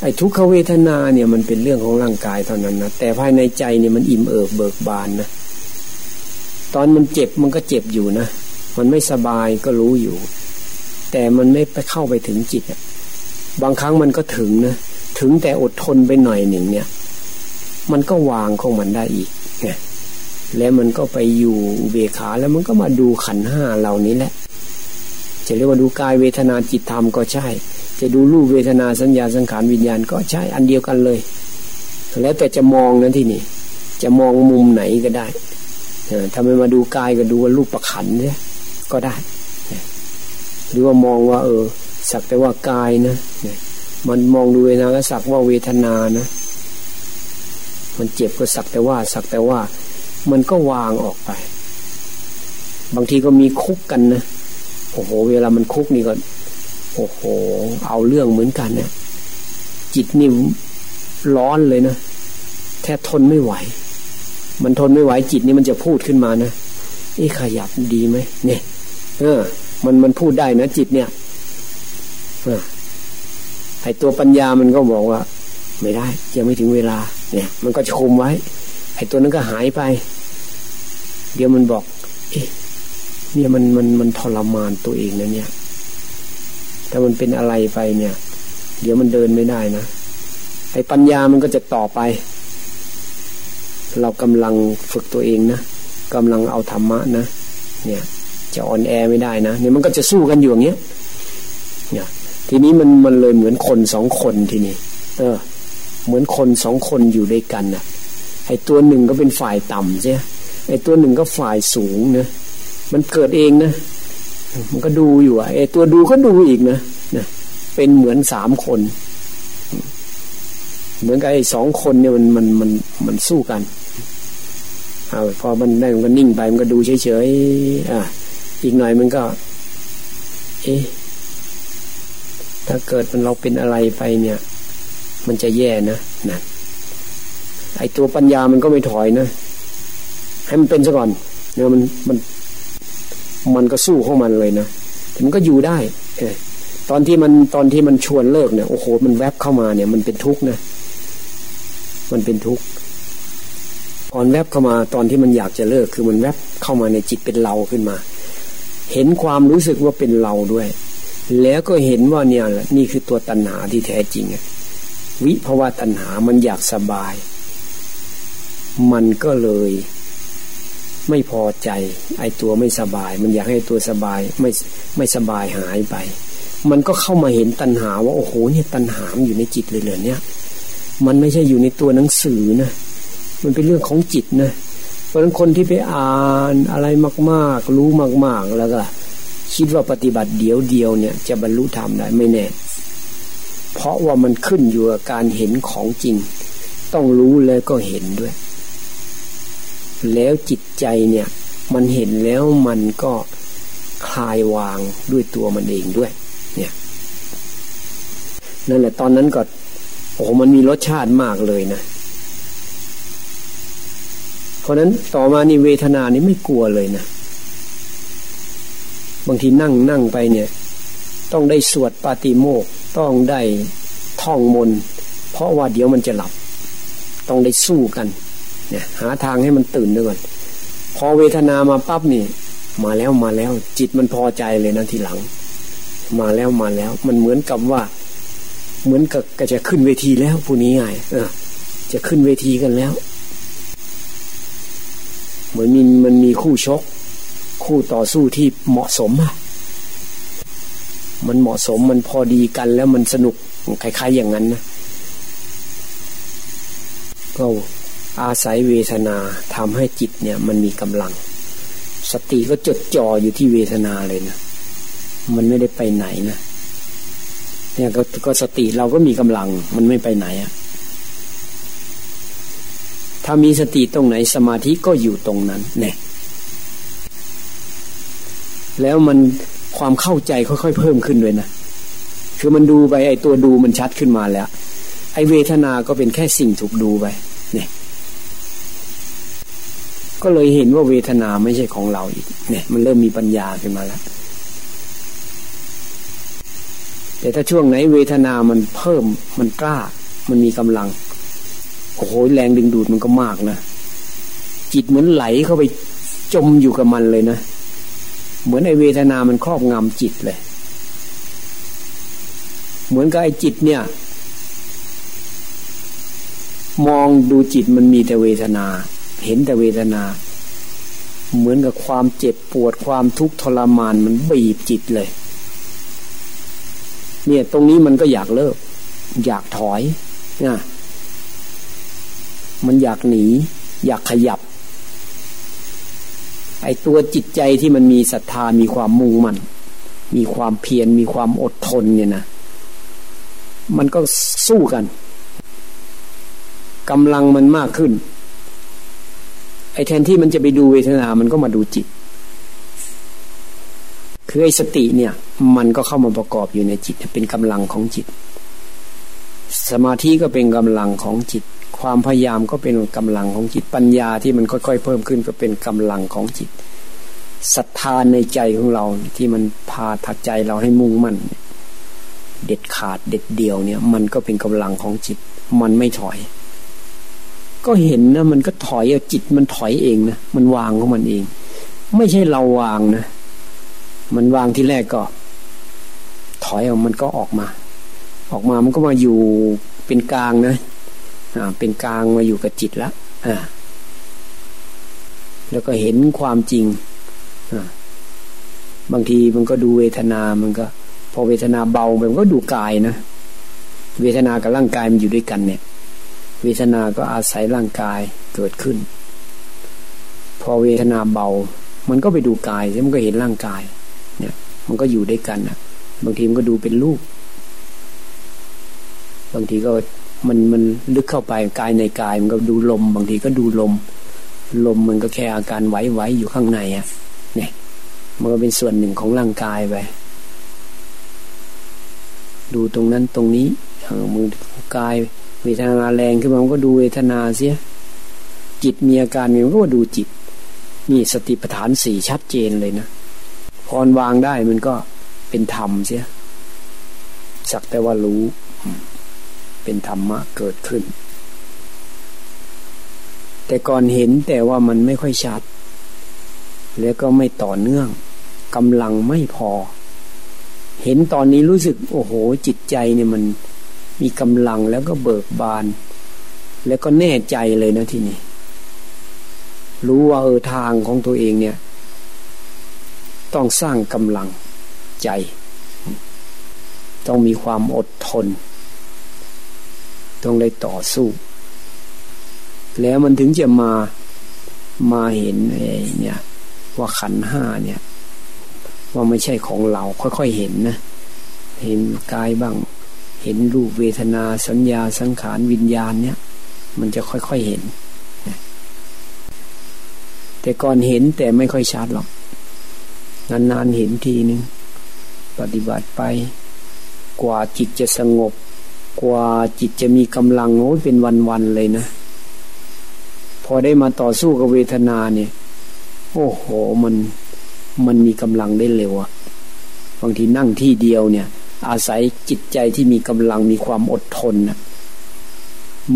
ไอ้ทุกขเวทนาเนี่ยมันเป็นเรื่องของร่างกายเท่านั้นนะแต่ภายในใจเนี่ยมันอิ่มเอิบเบิกบานนะ ตอนมันเจ็บมันก็เจ็บอยู่นะ มันไม่สบายก็รู้อยู่ แต่มันไม่ไปเข้าไปถึงจิตอะบางครั้งมันก็ถึงนะ ถึงแต่อดทนไปหน่อยหนึ่งเนี่ย มันก็วางของมันได้อีกไงแล้วมันก็ไปอยู่เบขาแล้วมันก็มาดูขันห้าเหล่านี้แหละ จะเรียกว่าดูกายเวทนาจิตธรรมก็ใช่ จะดูรูปเวทนาสัญญาสังขารวิญญาณก็ใช่อันเดียวกันเลย แล้วแต่จะมองนะที่นี่ จะมองมุมไหนก็ได้ ถ้าไม่มาดูกายก็ดูว่ารูปประขันเนี่ยก็ได้ หรือว่ามองว่า เออ สักแต่ว่ากายนะมันมองดูเวทนาก็สักว่าเวทนานะ มันเจ็บก็สักแต่ว่า สักแต่ว่า มันก็วางออกไป บางทีก็มีคุกกันนะโอ้โห เวลามันคุกนี่ก็โอ้โห เอาเรื่องเหมือนกันเนะี่ยจิตนี่ร้อนเลยนะแทบทนไม่ไหว มันทนไม่ไหวจิตนี่มันจะพูดขึ้นมานะเอ๊ขยับดีไหมเนี่ยเออ มันมันพูดได้นะจิตเนี่ยอไอตัวปัญญามันก็บอกว่า ไม่ได้ยังไม่ถึงเวลา เนี่ย มันก็ชมไว้ ไอตัวนั้นก็หายไป เดี๋ยวมันบอก เอ๊ะเนี่ยมันมันมันทรมานตัวเองนะเนี่ย ถ้ามันเป็นอะไรไปเนี่ย เดี๋ยวมันเดินไม่ได้นะไอปัญญามันก็จะต่อไป เรากำลังฝึกตัวเองนะกำลังเอาธรรมะนะ เนี่ย จะอ่อนแอไม่ได้นะเนี่ยมันก็จะสู้กันอยู่อย่างเงี้ยเนี่ยทีนี้มันมันเลยเหมือนคนสองคนทีนี้เออ เหมือนคนสองคนอยู่ด้วยกันนะ่ะไอ้ตัวหนึ่งก็เป็นฝ่ายต่ำใช่ไอ้ตัวหนึ่งก็ฝ่ายสูงนะมันเกิดเองนะ มันก็ดูอยู่อะไอ้ตัวดูก็ดูอีกนะนะเป็นเหมือนสามคน เหมือนกับไอ้สองคนเนี่ยมันมันมันมันสู้กัน เอาพอมันได้มันก็นิ่งไปมันก็ดูเฉยๆอะ อีกหน่อยมันก็ เอ๊ะถ้าเกิดมันเราเป็นอะไรไปเนี่ย มันจะแย่นะนะไอตัวปัญญามันก็ไม่ถอยนะให้มันเป็นซะก่อนเนี่ยมันมันมันก็สู้ของมันเลยนะแต่มันก็อยู่ได้ เอตอนที่มันตอนที่มันชวนเลิกเนี่ยโอ้โหมันแวบเข้ามาเนี่ย มันเป็นทุกข์นะมันเป็นทุกข์ อนแวบเข้ามาตอนที่มันอยากจะเลิก คือมันแวบเข้ามาในจิตเป็นเราขึ้นมา เห็นความรู้สึกว่าเป็นเราด้วย แล้วก็เห็นว่าเนี่ยนี่คือตัวตัณหาที่แท้จริงวิภาวะตัณหามันอยากสบาย มันก็เลย ไม่พอใจ ไอ้ตัวไม่สบาย มันอยากให้ตัวสบายไม่ไม่สบายหายไป มันก็เข้ามาเห็นตัณหาว่าโอ้โหเนี่ยตัณหามอยู่ในจิตเลยเหรอเนี่ย มันไม่ใช่อยู่ในตัวหนังสือนะ มันเป็นเรื่องของจิตนะ เพราะฉะนั้นคนที่ไปอ่านอะไรมาก ๆ รู้มาก ๆ แล้วก็คิดว่าปฏิบัติเดียวเดียวเนี่ย จะบรรลุธรรมได้ไม่แน่ เพราะว่ามันขึ้นอยู่กับการเห็นของจริง ต้องรู้แล้วก็เห็นด้วย แล้วจิตใจเนี่ย มันเห็นแล้วมันก็คลายวางด้วยตัวมันเองด้วย เนี่ย นั่นแหละตอนนั้นก็โอ้มันมีรสชาติมากเลยนะ เพราะนั้นต่อมานี่เวทนานี่ไม่กลัวเลยนะ บางทีนั่งนั่งไปเนี่ย ต้องได้สวดปาติโมกต้องได้ท่องมน เพราะว่าเดี๋ยวมันจะหลับ ต้องได้สู้กัน เนี่ย หาทางให้มันตื่นด้วยก่อนพอเวทนามาปั๊บนี่ มาแล้วมาแล้ว จิตมันพอใจเลยนะทีหลัง มาแล้วมาแล้ว มันเหมือนกับว่า เหมือนกับจะขึ้นเวทีแล้วผู้นี้ไงจะขึ้นเวทีกันแล้ว เหมือนมีมันมีคู่ชก คู่ต่อสู้ที่เหมาะสมอะมันเหมาะสมมันพอดีกันแล้วมันสนุกคล้ายๆอย่างนั้นนะก็อาศัยเวทนาทำให้จิตเนี่ยมันมีกำลัง สติก็จดจ่ออยู่ที่เวทนาเลยนะมันไม่ได้ไปไหนนะเนี่ยก็ก็สติเราก็มีกำลัง มันไม่ไปไหนอะ ถ้ามีสติตรงไหนสมาธิก็อยู่ตรงนั้นเนี่ยแล้วมันความเข้าใจค่อยๆเพิ่มขึ้นด้วยนะ คือมันดูไปไอ้ตัวดูมันชัดขึ้นมาแล้ว ไอ้เวทนาก็เป็นแค่สิ่งถูกดูไปเนี่ยก็เลยเห็นว่าเวทนาไม่ใช่ของเราอีก เนี่ย มันเริ่มมีปัญญาขึ้นมาแล้ว แต่ถ้าช่วงไหนเวทนามันเพิ่มมันกล้า มันมีกำลัง โอ้โหแรงดึงดูดมันก็มากนะจิตเหมือนไหลเข้าไปจมอยู่กับมันเลยนะเหมือนไอเวทนามันครอบงำจิตเลย เหมือนกับไอจิตเนี่ย มองดูจิตมันมีแต่เวทนา เห็นแต่เวทนา เหมือนกับความเจ็บปวดความทุกข์ทรมานมันบีบจิตเลย เนี่ย ตรงนี้มันก็อยากเลิก อยากถอยนะ มันอยากหนี อยากขยับ ไอตัวจิตใจที่มันมีศรัทธามีความมุ่งมั่นมีความเพียรมีความอดทนเนี่ยนะมันก็สู้กันกำลังมันมากขึ้น ไอแทนที่มันจะไปดูเวทนา มันก็มาดูจิต คือไอสติเนี่ย มันก็เข้ามาประกอบอยู่ในจิต เป็นกำลังของจิต สมาธิก็เป็นกำลังของจิต ความพยายามก็เป็นกำลังของจิตปัญญาที่มันค่อยๆเพิ่มขึ้นก็เป็นกำลังของจิตศรัทธาในใจของเราที่มันพาทักใจเราให้มุ่งมั่นเด็ดขาดเด็ดเดียวเนี่ย มันก็เป็นกำลังของจิต มันไม่ถอย ก็เห็นนะ มันก็ถอยจิตมันถอยเองนะมันวางของมันเอง ไม่ใช่เราวางนะมันวางที่แรกก็ ถอยออกมันก็ออกมา ออกมามันก็มาอยู่เป็นกลางนะ เป็นกลางมาอยู่กับจิตแล้วแล้วก็เห็นความจริงบางทีมันก็ดูเวทนา มันก็ พอเวทนาเบามันก็ดูกายนะ เวทนากับร่างกายมันอยู่ด้วยกันเนี่ย เวทนาก็อาศัยร่างกายเกิดขึ้น พอเวทนาเบา มันก็ไปดูกายแล้วมันก็เห็นร่างกาย เนี่ย มันก็อยู่ด้วยกันนะบางทีมันก็ดูเป็นรูป บางทีก็ มันมันลึกเข้าไปกายในกายมันก็ดูลม บางทีก็ดูลม ลมมันก็แค่อาการไหวๆอยู่ข้างในอะ่ะเนี่ย มันก็เป็นส่วนหนึ่งของร่างกายไปดูตรงนั้นตรงนี้มือกายเวทนาแรงขึ้นมามันก็ดูเวทนาเสีย จิตมีอาการมันก็ดูจิตนี่สติปัฏฐานสี่ชัดเจนเลยนะพรวางได้มันก็เป็นธรรมเสียสักแต่ว่ารู้ เป็นธรรมะเกิดขึ้น แต่ก่อนเห็นแต่ว่ามันไม่ค่อยชัด แล้วก็ไม่ต่อเนื่องกำลังไม่พอ เห็นตอนนี้รู้สึก โอ้โห จิตใจเนี่ยมันมีกำลังแล้วก็เบิกบาน แล้วก็แน่ใจเลยนะที่นี่รู้ว่าเออทางของตัวเองเนี่ย ต้องสร้างกำลังใจ ต้องมีความอดทน ต้องได้ต่อสู้ แล้วมันถึงจะมามาเห็นเนี่ย ว่าขันห้าเนี่ย ว่าไม่ใช่ของเราค่อยๆเห็นนะ เห็นกายบ้าง เห็นรูปเวทนาสัญญาสังขารวิญญาณเนี่ย มันจะค่อยๆเห็น แต่ก่อนเห็นแต่ไม่ค่อยชัดหรอกนานๆเห็นทีนึง ปฏิบัติไปกว่าจิตจะสงบ กว่าจิตจะมีกำลังโอ้เป็นวันๆเลยนะ พอได้มาต่อสู้กับเวทนาเนี่ย โอ้โหมันมันมีกำลังได้เร็วอะบางทีนั่งที่เดียวเนี่ย อาศัยจิตใจที่มีกำลังมีความอดทนนะ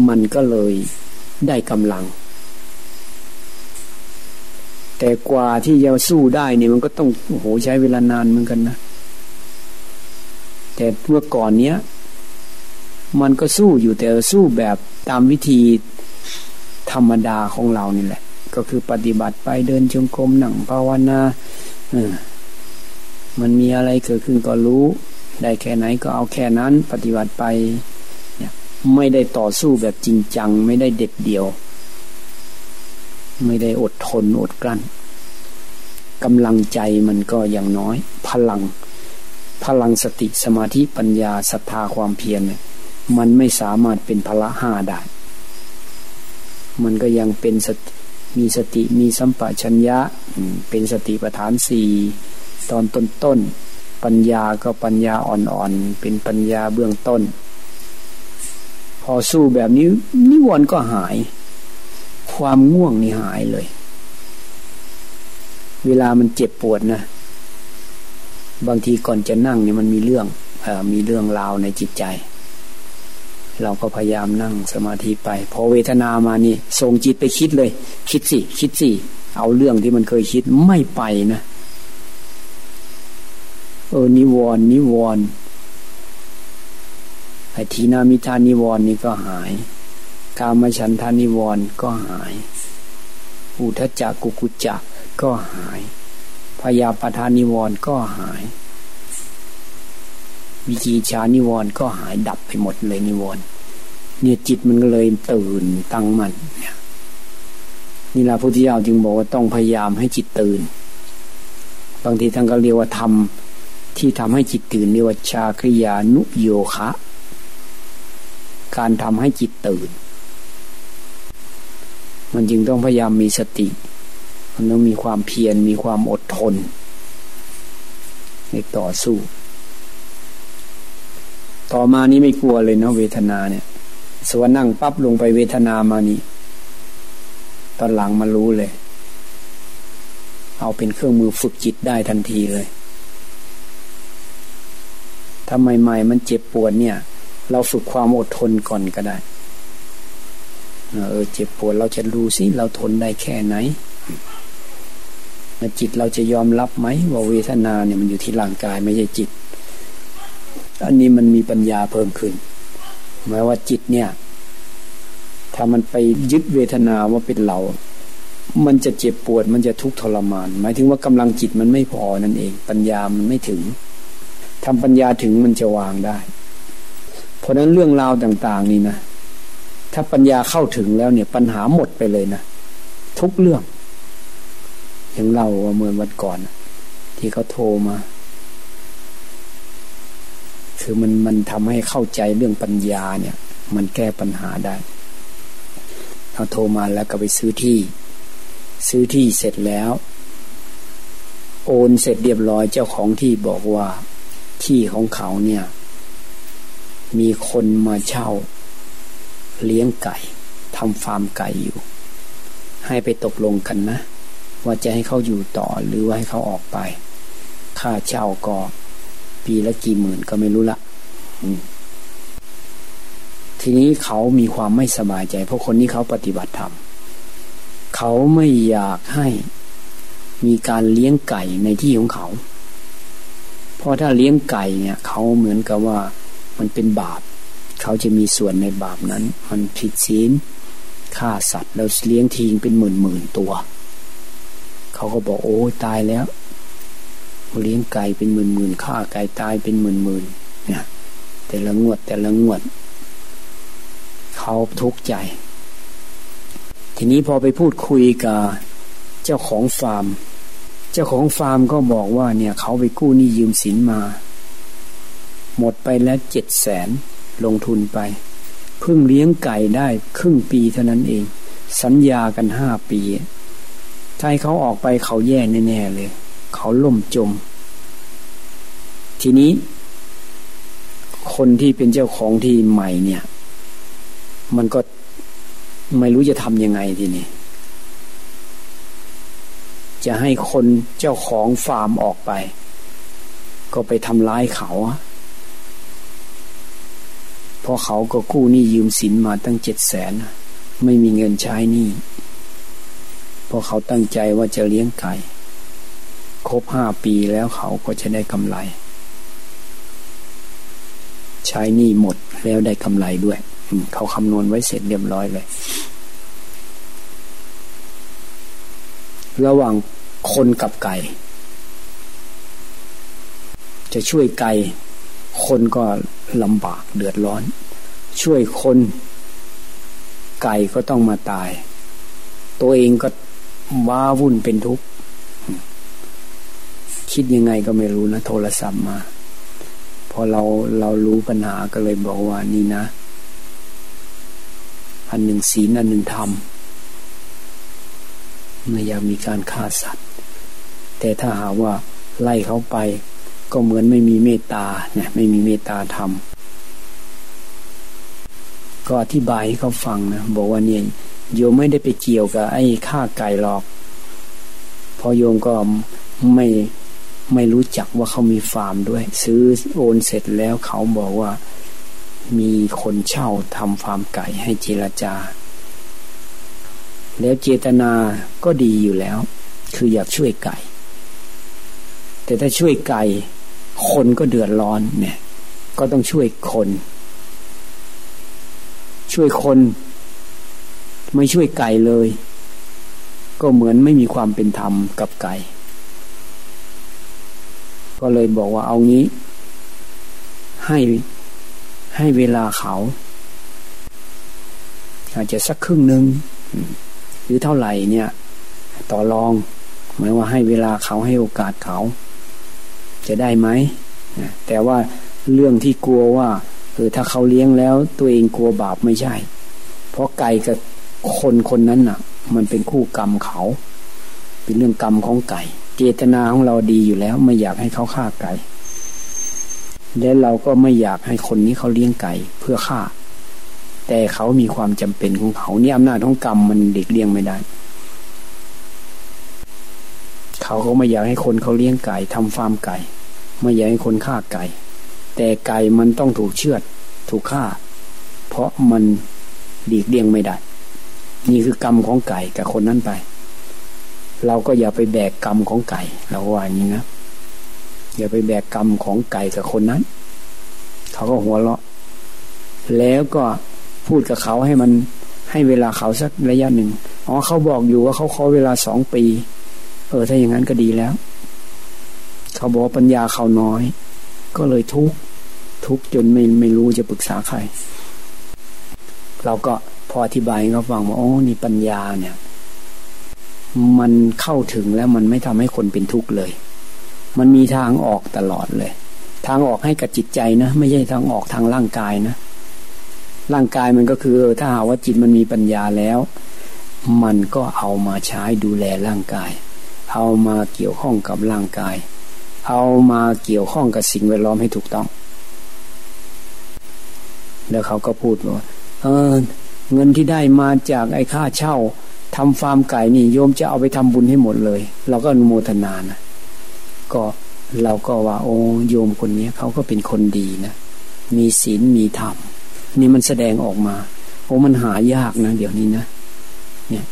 มันก็เลยได้กำลัง แต่กว่าที่จะสู้ได้เนี่ยมันก็ต้องโอ้โหใช้เวลานานเหมือนกันนะแต่เมื่อก่อนเนี้ย มันก็สู้อยู่แต่สู้แบบตามวิธีธรรมดาของเรานี่แหละ ก็คือปฏิบัติไปเดินจงกรมหนังภาวนาเออมันมีอะไรเกิดขึ้นก็รู้ ได้แค่ไหนก็เอาแค่นั้น ปฏิบัติไปเนี่ยไม่ได้ต่อสู้แบบจริงจัง ไม่ได้เด็ดเดี่ยว ไม่ได้อดทนอดกลั้นกำลังใจมันก็อย่างน้อย พลัง พลังสติสมาธิปัญญาศรัทธาความเพียรเนี่ย มันไม่สามารถเป็นพละห้าได้ มันก็ยังเป็นสติมีสติมีสัมปชัญญะ เป็นสติปัฏฐานสี่ตอนต้นๆปัญญาก็ปัญญาอ่อนๆ เป็นปัญญาเบื้องต้น พอสู้แบบนี้นิวรณ์ก็หาย ความง่วงนี่หายเลย เวลามันเจ็บปวดนะ บางทีก่อนจะนั่งเนี่ยมันมีเรื่องอมีเรื่องราวในจิตใจ เราก็พยายามนั่งสมาธิไป พอเวทนามานี่ส่งจิตไปคิดเลย คิดสิ คิดสิ เอาเรื่องที่มันเคยคิดไม่ไปนะเออนิวรณ์นิวรณ์ไอทีนามิทานิวรณ์นี่ก็หายกามฉันทานิวรณ์ก็หาย อุทจักกุกุจักก็หายพยาปทานิวรณ์ก็หาย วิจีชานิวรณ์ก็หายดับไปหมดเลยนิวรณ์เนี่ยจิตมันก็เลยตื่นตั้งมันเนี่ยนี่แหละพุทธิยาจึงบอกว่าต้องพยายามให้จิตตื่น บางทีท่านก็เรียกว่าทำที่ทำให้จิตตื่นเรียกว่าชาคริยานุโยคะ การทำให้จิตตื่น มันจึงต้องพยายามมีสติ มันต้องมีความเพียรมีความอดทนในต่อสู้ ต่อมานี้ไม่กลัวเลยเนาะเวทนาเนี่ย สวนนั่งปั๊บลงไปเวทนามานี่ตอนหลังมารู้เลย เอาเป็นเครื่องมือฝึกจิตได้ทันทีเลยถ้าใหม่ๆมันเจ็บปวดเนี่ย เราฝึกความอดทนก่อนก็ได้เออเจ็บปวดเราจะรู้สิเราทนได้แค่ไหนจิตเราจะยอมรับไหมว่าเวทนาเนี่ยมันอยู่ที่ร่างกายไม่ใช่จิต อันนี้มันมีปัญญาเพิ่มขึ้นหมายว่าจิตเนี่ย ถ้ามันไปยึดเวทนาว่าเป็นเรา มันจะเจ็บปวด มันจะทุกข์ทรมาน หมายถึงว่ากำลังจิตมันไม่พอนั่นเอง ปัญญามันไม่ถึงทำปัญญาถึงมันจะวางได้ เพราะนั้นเรื่องราวต่าง ๆ นี่นะถ้าปัญญาเข้าถึงแล้วเนี่ย ปัญหาหมดไปเลยนะทุกเรื่องอย่างเล่าว่าเมื่อวันก่อนที่เขาโทรมา คือมันมันทำให้เข้าใจเรื่องปัญญาเนี่ย มันแก้ปัญหาได้เขาโทรมาแล้วก็ไปซื้อที่ ซื้อที่เสร็จแล้ว โอนเสร็จเรียบร้อยเจ้าของที่บอกว่าที่ของเขาเนี่ย มีคนมาเช่า เลี้ยงไก่ทำฟาร์มไก่อยู่ ให้ไปตกลงกันนะ ว่าจะให้เขาอยู่ต่อหรือว่าให้เขาออกไป ค่าเช่าก็ ปีละกี่หมื่นก็ไม่รู้ละทีนี้เขามีความไม่สบายใจ เพราะคนนี้เขาปฏิบัติธรรมเขาไม่อยากให้มีการเลี้ยงไก่ในที่ของเขา เพราะถ้าเลี้ยงไก่เนี่ย เขาเหมือนกับว่ามันเป็นบาป เขาจะมีส่วนในบาปนั้น มันผิดศีลฆ่าสัตว์แล้วเลี้ยงทิ้งเป็นหมื่นหมื่นตัว เขาก็บอกโอ้ตายแล้ว เลี้ยงไก่เป็นหมื่นหมื่นฆ่าไก่ตายเป็นหมื่นหมื่นเนี่ยแต่ละงวดแต่ละงวด เขาทุกข์ใจ ทีนี้พอไปพูดคุยกับเจ้าของฟาร์ม เจ้าของฟาร์มก็บอกว่าเนี่ยเขาไปกู้หนี้ยืมสินมา หมดไปแล้วเจ็ดแสนลงทุนไป เพิ่งเลี้ยงไก่ได้ครึ่งปีเท่านั้นเอง สัญญากันห้าปีถ้าให้เขาออกไปเขาแย่แน่ๆเลย เขาล่มจม ทีนี้ คนที่เป็นเจ้าของที่ใหม่เนี่ย มันก็ไม่รู้จะทำยังไงทีนี้จะให้คนเจ้าของฟาร์มออกไป ก็ไปทำร้ายเขาเพราะเขาก็กู้หนี้ยืมสินมาตั้งเจ็ดแสนไม่มีเงินใช้หนี้เพราะเขาตั้งใจว่าจะเลี้ยงไก่ ครบห้าปีแล้วเขาก็จะได้กำไร ใช้หนี้หมดแล้วได้กำไรด้วย เขาคำนวณไว้เสร็จเรียบร้อยเลย ระหว่างคนกับไก่ จะช่วยไก่คนก็ลำบากเดือดร้อน ช่วยคน ไก่ก็ต้องมาตาย ตัวเองก็ว้าวุ่นเป็นทุกข์ คิดยังไงก็ไม่รู้นะโทรศัพท์มา พอเราเรารู้ปัญหาก็เลยบอกว่านี่นะ อันหนึ่งศีลอันหนึ่งธรรมไม่อยากมีการฆ่าสัตว์ แต่ถ้าหาว่าไล่เขาไป ก็เหมือนไม่มีเมตตาเนี่ยไม่มีเมตตาธรรมก็อธิบายให้เขาฟังนะบอกว่าเนี่ยโยมไม่ได้ไปเกี่ยวกับไอ้ฆ่าไก่หรอก พอโยมก็ไม่ ไม่รู้จักว่าเขามีฟาร์มด้วย ซื้อโอนเสร็จแล้วเขาบอกว่ามีคนเช่าทำฟาร์มไก่ให้เจรจา แล้วเจตนาก็ดีอยู่แล้ว คืออยากช่วยไก่ แต่ถ้าช่วยไก่คนก็เดือดร้อนเนี่ย ก็ต้องช่วยคน ช่วยคน ไม่ช่วยไก่เลย ก็เหมือนไม่มีความเป็นธรรมกับไก่ ก็เลยบอกว่าเอางี้ ให้ให้เวลาเขา อาจจะสักครึ่งหนึ่งรือเท่าไหร่เนี่ย ต่อรองหมายว่าให้เวลาเขาให้โอกาสเขา จะได้ไหมแต่ว่าเรื่องที่กลัวว่าเออถ้าเขาเลี้ยงแล้ว ตัวเองกลัวบาปไม่ใช่ เพราะไก่กับคนคนนั้นน่ะ มันเป็นคู่กรรมเขา เป็นเรื่องกรรมของไก่ เจตนาของเราดีอยู่แล้ว ไม่อยากให้เขาฆ่าไก่และเราก็ไม่อยากให้คนนี้เขาเลี้ยงไก่เพื่อฆ่า แต่เขามีความจำเป็นของเขาเนี่ยอำนาจของกรรมมันเด็กเลี้ยงไม่ได้ เขาก็ไม่อยากให้คนเขาเลี้ยงไก่ทำฟาร์มไก่ ไม่อยากให้คนฆ่าไก่ แต่ไก่มันต้องถูกเชือด ถูกฆ่า เพราะมันดีกเลี้ยงไม่ได้ นี่คือกรรมของไก่กับคนนั้นไป เราก็อย่าไปแบกกรรมของไก่ เราว่าอย่างนี้นะอย่าไปแบกกรรมของไก่กับคนนั้น เขาก็หัวเราะ แล้วก็พูดกับเขาให้มันให้เวลาเขาสักระยะหนึ่งอ๋อเขาบอกอยู่ว่าเขาขอเวลาสองปี เออถ้าอย่างนั้นก็ดีแล้ว เขาบอกปัญญาเขาน้อย ก็เลยทุกทุกจนไม่ไม่รู้จะปรึกษาใคร เราก็พออธิบายเขาฟังว่าโอ้นี่ปัญญาเนี่ย มันเข้าถึงแล้วมันไม่ทำให้คนเป็นทุกข์เลย มันมีทางออกตลอดเลย ทางออกให้กับจิตใจนะ ไม่ใช่ทางออกทางร่างกายนะ ร่างกายมันก็คือ ถ้าหาว่าจิตมันมีปัญญาแล้ว มันก็เอามาใช้ดูแลร่างกาย เอามาเกี่ยวข้องกับร่างกาย เอามาเกี่ยวข้องกับสิ่งแวดล้อมให้ถูกต้อง แล้วเขาก็พูดว่า เออ เงินที่ได้มาจากไอ้ค่าเช่า ทำฟาร์มไก่นี่โยมจะเอาไปทำบุญให้หมดเลย เราก็อนุโมทนานะก็เราก็ว่า โอ้โยมคนนี้เขาก็เป็นคนดีนะมีศีลมีธรรมนี่มันแสดงออกมาโอ้มันหายากนะเดี๋ยวนี้นะเนี่ย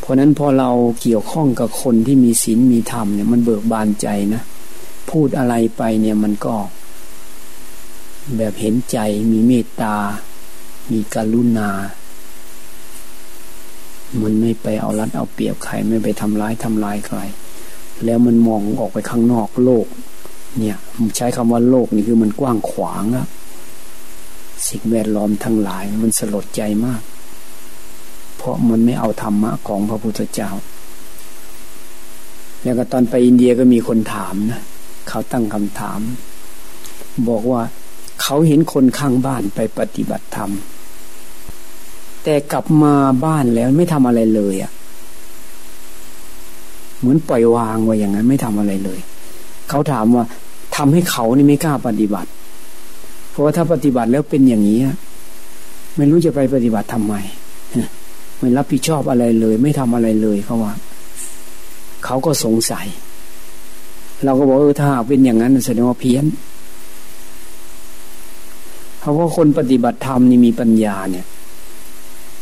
เพราะนั้นพอเราเกี่ยวข้องกับคนที่มีศีลมีธรรมเนี่ยมันเบิกบานใจนะพูดอะไรไปเนี่ยมันก็ แบบเห็นใจมีเมตตา มีกรุณา มันไม่ไปเอารัดเอาเปรียบใครไม่ไปทำร้ายทำลายใคร แล้วมันมองออกไปข้างนอกโลก เนี่ยใช้คำว่าโลกนี่คือมันกว้างขวางอะสิ่งแวดล้อมทั้งหลายมันสลดใจมาก เพราะมันไม่เอาธรรมะของพระพุทธเจ้า แล้วก็ตอนไปอินเดียก็มีคนถามนะเขาตั้งคำถาม บอกว่าเขาเห็นคนข้างบ้านไปปฏิบัติธรรม แต่กลับมาบ้านแล้วไม่ทำอะไรเลยอะ่ะ เหมือนปล่อยวางไว้อย่างนั้น ไม่ทำอะไรเลย เขาถามว่าทำให้เขานี่ไม่กล้าปฏิบัติ เพราะว่าถ้าปฏิบัติแล้วเป็นอย่างนี้ไม่รู้จะไปปฏิบัติทำไมไม่รับผิดชอบอะไรเลย ไม่ทำอะไรเลยเขาว่า เขาก็สงสัย เราก็บอกเออถ้าเป็นอย่างนั้นแสดงว่าเพี้ยนเพราะว่าคนปฏิบัติธรรมนี่มีปัญญาเนี่ย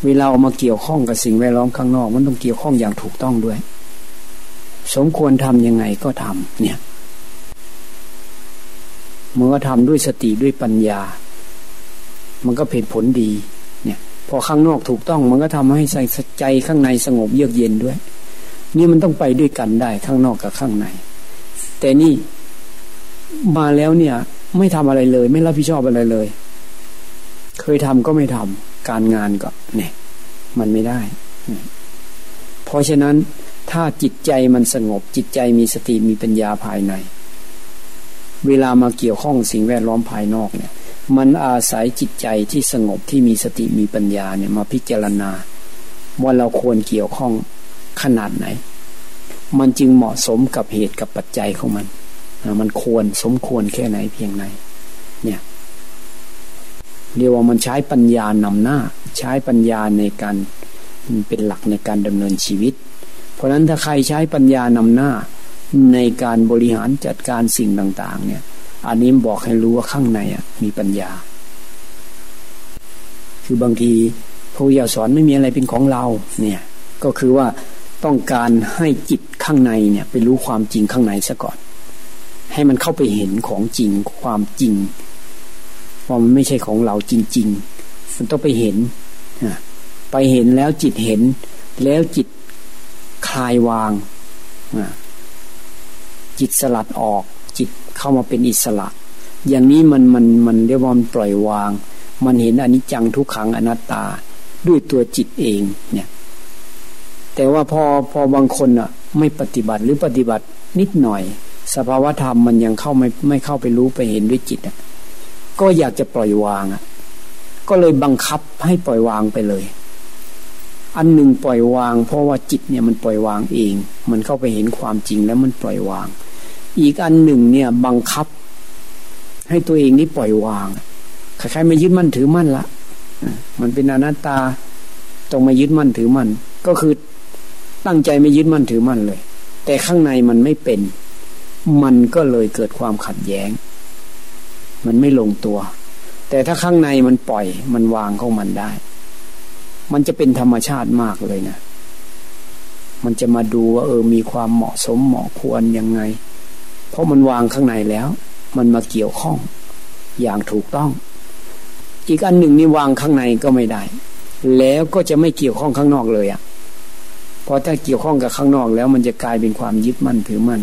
เวลาเอามาเกี่ยวข้องกับสิ่งแวดล้อมข้างนอก มันต้องเกี่ยวข้องอย่างถูกต้องด้วย สมควรทำยังไงก็ทำเนี่ยมันก็ทำด้วยสติด้วยปัญญา มันก็เป็นผลดี เนี่ย พอข้างนอกถูกต้อง มันก็ทำให้ใส่ใจข้างในสงบเยือกเย็นด้วย นี่มันต้องไปด้วยกันได้ข้างนอกกับข้างใน แต่นี่มาแล้วเนี่ย ไม่ทำอะไรเลย ไม่รับผิดชอบอะไรเลย เคยทำก็ไม่ทำ การงานก็เนี่ยมันไม่ได้ เพราะฉะนั้นถ้าจิตใจมันสงบจิตใจมีสติมีปัญญาภายใน เวลามาเกี่ยวข้องสิ่งแวดล้อมภายนอกเนี่ย มันอาศัยจิตใจที่สงบที่มีสติมีปัญญาเนี่ยมาพิจารณา ว่าเราควรเกี่ยวข้องขนาดไหน มันจึงเหมาะสมกับเหตุกับปัจจัยของมัน มันควรสมควรแค่ไหนเพียงไหนเนี่ย เรียกว่ามันใช้ปัญญานำหน้า ใช้ปัญญาในการเป็นหลักในการดำเนินชีวิต เพราะนั้นถ้าใครใช้ปัญญานำหน้าในการบริหารจัดการสิ่งต่าง ๆ เนี่ย อันนี้บอกให้รู้ว่าข้างในอะมีปัญญา คือบางทีพระพุทธเจ้าสอนไม่มีอะไรเป็นของเรา เนี่ย ก็คือว่าต้องการให้จิตข้างในเนี่ยไปรู้ความจริงข้างในซะก่อน ให้มันเข้าไปเห็นของจริงความจริง ว่ามันไม่ใช่ของเราจริง ๆ มันต้องไปเห็นไปเห็นแล้วจิตเห็น แล้วจิตคลายวางจิตสลัดออก จิตเข้ามาเป็นอิสระ อย่างนี้มันมันมันเรียกว่ามันปล่อยวาง มันเห็นอนิจจังทุกขังอนัตตาด้วยตัวจิตเองเนี่ย แต่ว่าพอพอบางคนอะ ไม่ปฏิบัติหรือปฏิบัตินิดหน่อย สภาวธรรมมันยังเข้าไม่ไม่เข้าไปรู้ไปเห็นด้วยจิตอะ ก็อยากจะปล่อยวางอะ ก็เลยบังคับให้ปล่อยวางไปเลย อันหนึ่งปล่อยวาง เพราะว่าจิตเนี่ยมันปล่อยวางเอง มันเข้าไปเห็นความจริงแล้วมันปล่อยวาง อีกอันหนึ่งเนี่ย บังคับ ให้ตัวเองนี้ปล่อยวางคล้ายๆไม่ยึดมั่นถือมั่นละมันเป็นอนัตตาต้องมายึดมั่นถือมั่นก็คือตั้งใจไม่ยึดมั่นถือมั่นเลย แต่ข้างในมันไม่เป็น มันก็เลยเกิดความขัดแย้ง มันไม่ลงตัว แต่ถ้าข้างในมันปล่อยมันวางของมันได้ มันจะเป็นธรรมชาติมากเลยนะ มันจะมาดูว่าเออมีความเหมาะสมเหมาะควรยังไง เพราะมันวางข้างในแล้ว มันมาเกี่ยวข้องอย่างถูกต้อง อีกอันหนึ่งนี่วางข้างในก็ไม่ได้ แล้วก็จะไม่เกี่ยวข้องข้างนอกเลยอะ่ะเพราะถ้าเกี่ยวข้องกับข้างนอกแล้ว มันจะกลายเป็นความยึดมั่นถือมั่น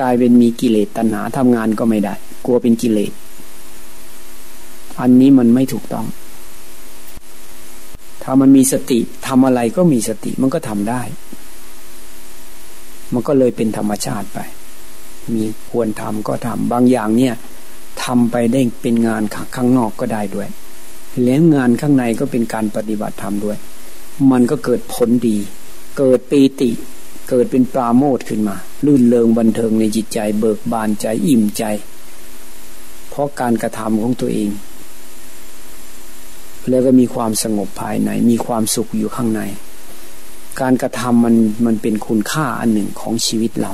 กลายเป็นมีกิเลสตัณหาทำงานก็ไม่ได้ กลัวเป็นกิเลส อันนี้มันไม่ถูกต้อง ถ้ามันมีสติทำอะไรก็มีสติมันก็ทำได้ มันก็เลยเป็นธรรมชาติไป มีควรทำก็ทำบางอย่างเนี่ยทำไปได้เป็นงานข้างนอกก็ได้ด้วยแล้วงานข้างในก็เป็นการปฏิบัติธรรมด้วย มันก็เกิดผลดี เกิดปีติ เกิดเป็นปราโมทขึ้นมา ลื่นเลงบันเทิงในจิตใจ เบิกบานใจอิ่มใจ เพราะการกระทำของตัวเอง แล้วก็มีความสงบภายใน มีความสุขอยู่ข้างใน การกระทำมันมันเป็นคุณค่าอันหนึ่งของชีวิตเรา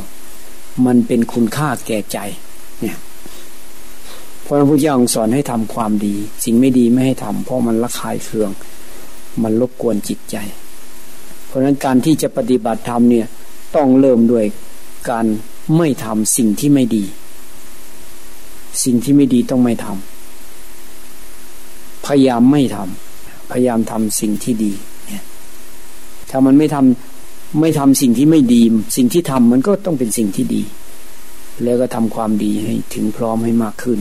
มันเป็นคุณค่าแก่ใจ เนี่ยพระพุทธเจ้าสอนให้ทำความดี สิ่งไม่ดีไม่ให้ทำเพราะมันละคายเคือง มันรบกวนจิตใจ เพราะฉะนั้นการที่จะปฏิบัติธรรมเนี่ยต้องเริ่มด้วยการไม่ทำสิ่งที่ไม่ดี สิ่งที่ไม่ดีต้องไม่ทำ พยายามไม่ทำพยายามทำสิ่งที่ดีเนี่ยถ้ามันไม่ทำไม่ทำสิ่งที่ไม่ดี สิ่งที่ทำมันก็ต้องเป็นสิ่งที่ดี แล้วก็ทำความดีให้ถึงพร้อมให้มากขึ้น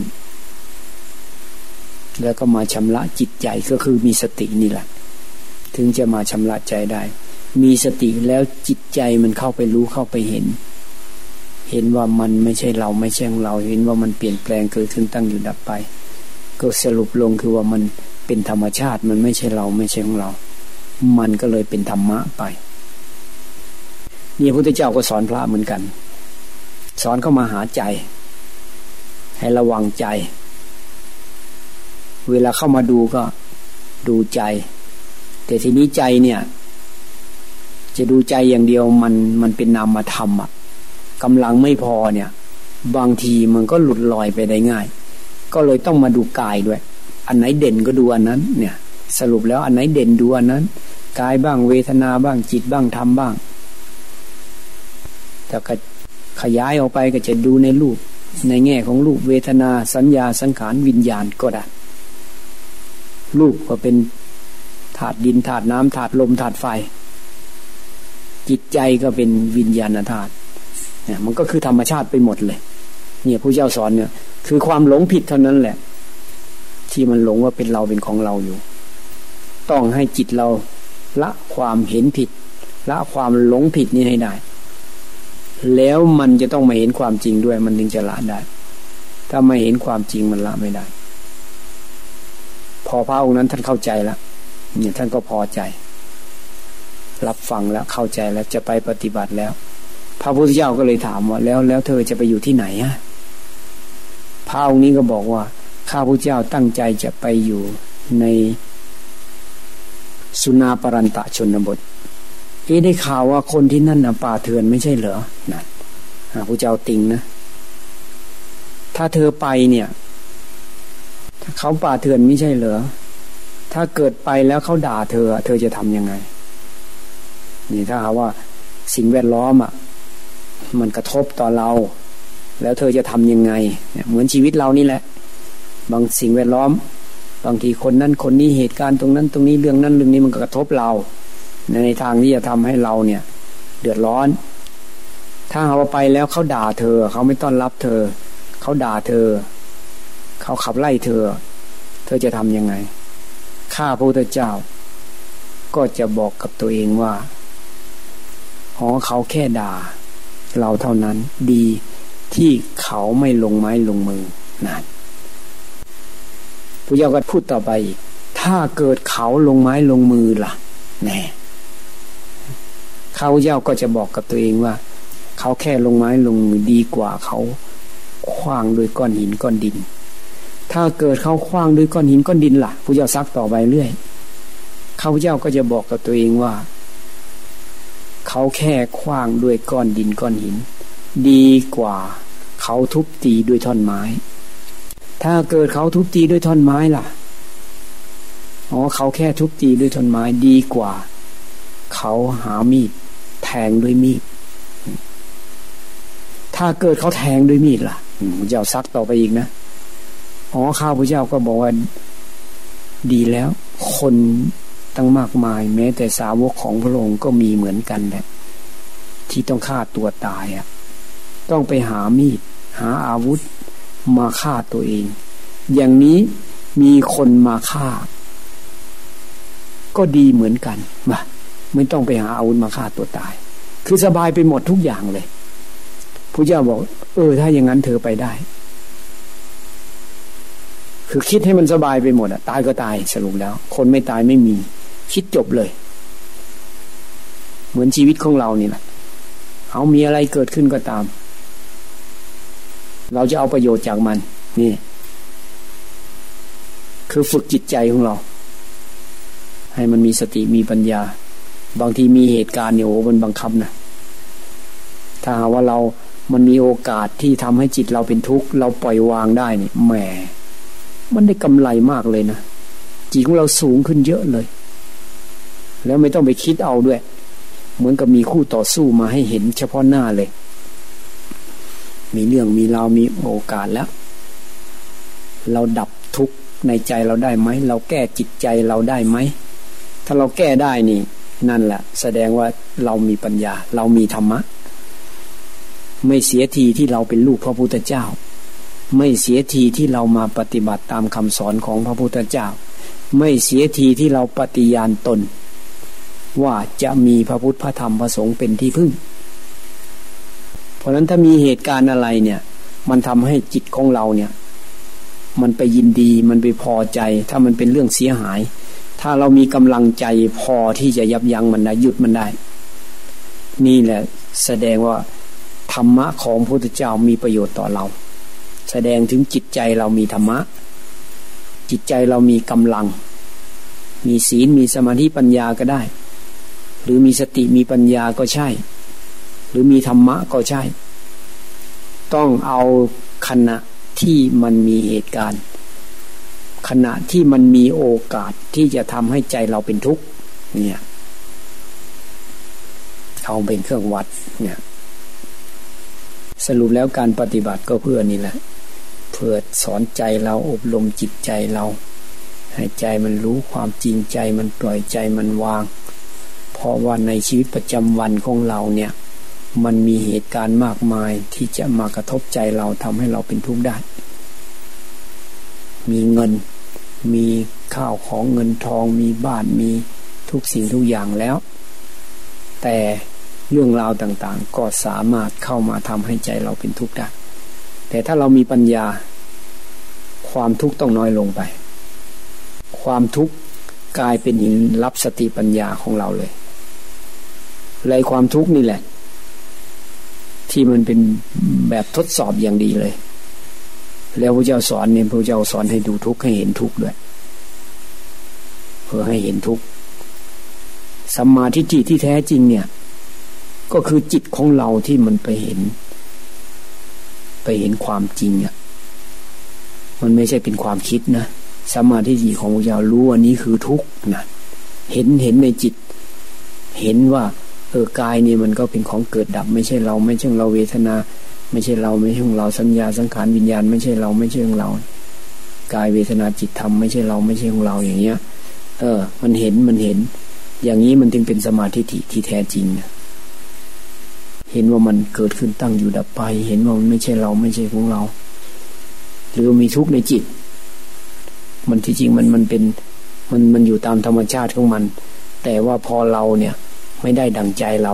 แล้วก็มาชำระจิตใจก็คือมีสตินี่แหละ ถึงจะมาชำระใจได้ มีสติแล้วจิตใจมันเข้าไปรู้เข้าไปเห็น เห็นว่ามันไม่ใช่เราไม่ใช่ของเรา เห็นว่ามันเปลี่ยนแปลงเกิดขึ้นตั้งอยู่ดับไป ก็สรุปลงคือว่ามันเป็นธรรมชาติมันไม่ใช่เราไม่ใช่ของเรา มันก็เลยเป็นธรรมะไปนี่พระพุทธเจ้าก็สอนพระเหมือนกัน สอนเข้ามาหาใจ ให้ระวังใจ เวลาเข้ามาดูก็ดูใจ แต่ทีนี้ใจเนี่ย จะดูใจอย่างเดียวมันมันเป็นนามธรรมอะกำลังไม่พอเนี่ย บางทีมันก็หลุดลอยไปได้ง่าย ก็เลยต้องมาดูกายด้วย อันไหนเด่นก็ดูอันนั้น เนี่ย สรุปแล้วอันไหนเด่นดูอันนั้นกายบ้างเวทนาบ้างจิตบ้างธรรมบ้าง แต่ก็ขยายออกไปก็จะดูในรูป ในแง่ของรูปเวทนาสัญญาสังขารวิญญาณก็ได้รูปก็เป็นถาดดินถาดน้ำถาดลมถาดไฟ จิตใจก็เป็นวิญญาณธาตุเนี่ยมันก็คือธรรมชาติไปหมดเลย เนี่ยผู้เจ้าสอนเนี่ย คือความหลงผิดเท่านั้นแหละ ที่มันหลงว่าเป็นเราเป็นของเราอยู่ ต้องให้จิตเราละความเห็นผิด ละความหลงผิดนี้ให้ได้ แล้วมันจะต้องมาเห็นความจริงด้วย มันถึงจะละได้ ถ้าไม่เห็นความจริงมันละไม่ได้ พอพระองค์นั้นท่านเข้าใจแล้วเนี่ยท่านก็พอใจ รับฟังแล้วเข้าใจแล้วจะไปปฏิบัติแล้ว พระพุทธเจ้าก็เลยถามว่าแล้วแล้วเธอจะไปอยู่ที่ไหนอะ พระองค์นี้ก็บอกว่าข้าพุทธเจ้าตั้งใจจะไปอยู่ในสุนาปรันตะชนบทเอ๊ได้ข่าวว่าคนที่นั่นนะป่าเถื่อนไม่ใช่เหรอนั่นพระพุทธเจ้าติงนะ ถ้าเธอไปเนี่ยเขาป่าเถื่อนไม่ใช่เหรอ ถ้าเกิดไปแล้วเขาด่าเธอ เธอจะทํำยังไง นี่ถ้าหาว่าสิ่งแวดล้อมอะ มันกระทบต่อเรา แล้วเธอจะทํำยังไงเนี่ยเหมือนชีวิตเรานี่แหละ บางสิ่งแวดล้อม บางทีคนนั้นคนนี้เหตุการณ์ตรงนั้นตรงนี้เรื่องนั้นเรื่องนี้มันกระทบเรา ในทางที่จะทำให้เราเนี่ย เดือดร้อน ถ้าเอาไปแล้วเขาด่าเธอ เขาไม่ต้อนรับเธอ เขาด่าเธอ เขาขับไล่เธอ เธอจะทำยังไงข้าพระพุทธเจ้า ก็จะบอกกับตัวเองว่าอ๋อเขาแค่ด่า เราเท่านั้นดี ที่เขาไม่ลงไม้ลงมือนั่นพระเจ้าก็พูดต่อไปอีกถ้าเกิดเขาลงไม้ลงมือล่ะ แน่เขาเจ้าก็จะบอกกับตัวเองว่า เขาแค่ลงไม้ลงมือดีกว่าเขาคว้างด้วยก้อนหินก้อนดิน ถ้าเกิดเขาคว้างด้วยก้อนหินก้อนดินละ่ะผู้เจ้าซักต่อไปเรื่อยเขาเจ้าก็จะบอกกับตัวเองว่า เขาแค่คว้างด้วยก้อนดินก้อนหิน ดีกว่า เขาทุบตีด้วยท่อนไม้ ถ้าเกิดเขาทุบตีด้วยท่อนไม้ล่ะอ๋อเขาแค่ทุบตีด้วยท่อนไม้ดีกว่า เขาหามีดแทงด้วยมีด ถ้าเกิดเขาแทงด้วยมีดล่ะเจ้าซักต่อไปอีกนะอ๋อข้าพเจ้าก็บอกว่าดีแล้ว คนตั้งมากมาย แม้แต่สาวกของพระองค์ก็มีเหมือนกันแหละที่ต้องฆ่าตัวตายอะ ต้องไปหามีด หาอาวุธ มาฆ่าตัวเอง อย่างนี้มีคนมาฆ่า ก็ดีเหมือนกันมาไม่ต้องไปหาอาวุธมาฆ่าตัวตาย คือสบายไปหมดทุกอย่างเลยพระเจ้าบอก เออ ถ้าอย่างนั้นเธอไปได้ คือคิดให้มันสบายไปหมดอะตายก็ตายสรุปแล้ว คนไม่ตายไม่มี คิดจบเลย เหมือนชีวิตของเรานี่แหละเอามีอะไรเกิดขึ้นก็ตาม เราจะเอาประโยชน์จากมัน นี่ คือฝึกจิตใจของเรา ให้มันมีสติมีปัญญา บางทีมีเหตุการณ์เนี่ยโอ้มันบังคับนะถ้าหาว่าเรามันมีโอกาสที่ทำให้จิตเราเป็นทุกข์ เราปล่อยวางได้เนี่ยแหม มันได้กำไรมากเลยนะจิตของเราสูงขึ้นเยอะเลย แล้วไม่ต้องไปคิดเอาด้วย เหมือนกับมีคู่ต่อสู้มาให้เห็นเฉพาะหน้าเลย มีเรื่องมีเรามีโอกาสแล้ว เราดับทุกข์ในใจเราได้ไหม เราแก้จิตใจเราได้ไหม ถ้าเราแก้ได้นี่ นั่นแหละ แสดงว่าเรามีปัญญา เรามีธรรมะ ไม่เสียทีที่เราเป็นลูกพระพุทธเจ้า ไม่เสียทีที่เรามาปฏิบัติตามคำสอนของพระพุทธเจ้า ไม่เสียทีที่เราปฏิญาณตน ว่าจะมีพระพุทธพระธรรมพระสงฆ์เป็นที่พึ่ง เพราะนั้นถ้ามีเหตุการณ์อะไรเนี่ย มันทำให้จิตของเราเนี่ย มันไปยินดีมันไปพอใจ ถ้ามันเป็นเรื่องเสียหาย ถ้าเรามีกำลังใจพอที่จะยับยั้งมันได้หยุดมันได้ นี่แหละแสดงว่าธรรมะของพระพุทธเจ้ามีประโยชน์ต่อเรา แสดงถึงจิตใจเรามีธรรมะ จิตใจเรามีกำลัง มีศีลมีสมาธิปัญญาก็ได้ หรือมีสติมีปัญญาก็ใช่ หรือมีธรรมะก็ใช่ ต้องเอาขณะที่มันมีเหตุการณ์ ขณะที่มันมีโอกาสที่จะทำให้ใจเราเป็นทุกข์เนี่ยเอาเป็นเครื่องวัดเนี่ย สรุปแล้วการปฏิบัติก็เพื่อนี่แหละเพื่อสอนใจเราอบรมจิตใจเรา ให้ใจมันรู้ความจริงใจมันปล่อยใจมันวาง เพราะว่าในชีวิตประจำวันของเราเนี่ย มันมีเหตุการณ์มากมายที่จะมากระทบใจเราทำให้เราเป็นทุกข์ได้ มีเงิน มีข้าวของเงินทอง มีบ้านมีทุกสิ่งทุกอย่างแล้ว แต่เรื่องราวต่างๆ ก็สามารถเข้ามาทำให้ใจเราเป็นทุกข์ได้ แต่ถ้าเรามีปัญญา ความทุกข์ต้องน้อยลงไป ความทุกข์กลายเป็นหินรับสติปัญญาของเราเลยเลยความทุกข์นี่แหละ ที่มันเป็นแบบทดสอบอย่างดีเลย แล้วพระเจ้าสอนเนี่ยพระเจ้าสอนให้ดูทุกข์ให้เห็นทุกข์ด้วยเพื่อให้เห็นทุกข์สัมมาทิฏฐิที่แท้จริงเนี่ย ก็คือจิตของเราที่มันไปเห็น ไปเห็นความจริงอะมันไม่ใช่เป็นความคิดนะสมาธิจิของพระเจ้ารู้ว่านี้คือทุกข์นะเห็นเห็นในจิต เห็นว่า เออกายนี่มันก็เป็นของเกิดดับ ไม่ใช่เราไม่ใช่เราเวทนา ไม่ใช่เราไม่ใช่ของเราสัญญาสังขารวิญญาณ ไม่ใช่เราไม่ใช่ของเรา กายเวทนาจิตธรรมไม่ใช่เราไม่ใช่ของเราอย่างเงี้ย เออ มันเห็นมันเห็น อย่างนี้มันจึงเป็นสมาธิที่แท้จริงนะเห็นว่ามันเกิดขึ้นตั้งอยู่ดับไป เห็นว่ามันไม่ใช่เราไม่ใช่ของเรา หรือมีทุกข์ในจิต มันที่จริงมันมันเป็น มันมันอยู่ตามธรรมชาติของมัน แต่ว่าพอเราเนี่ย ไม่ได้ดังใจเรา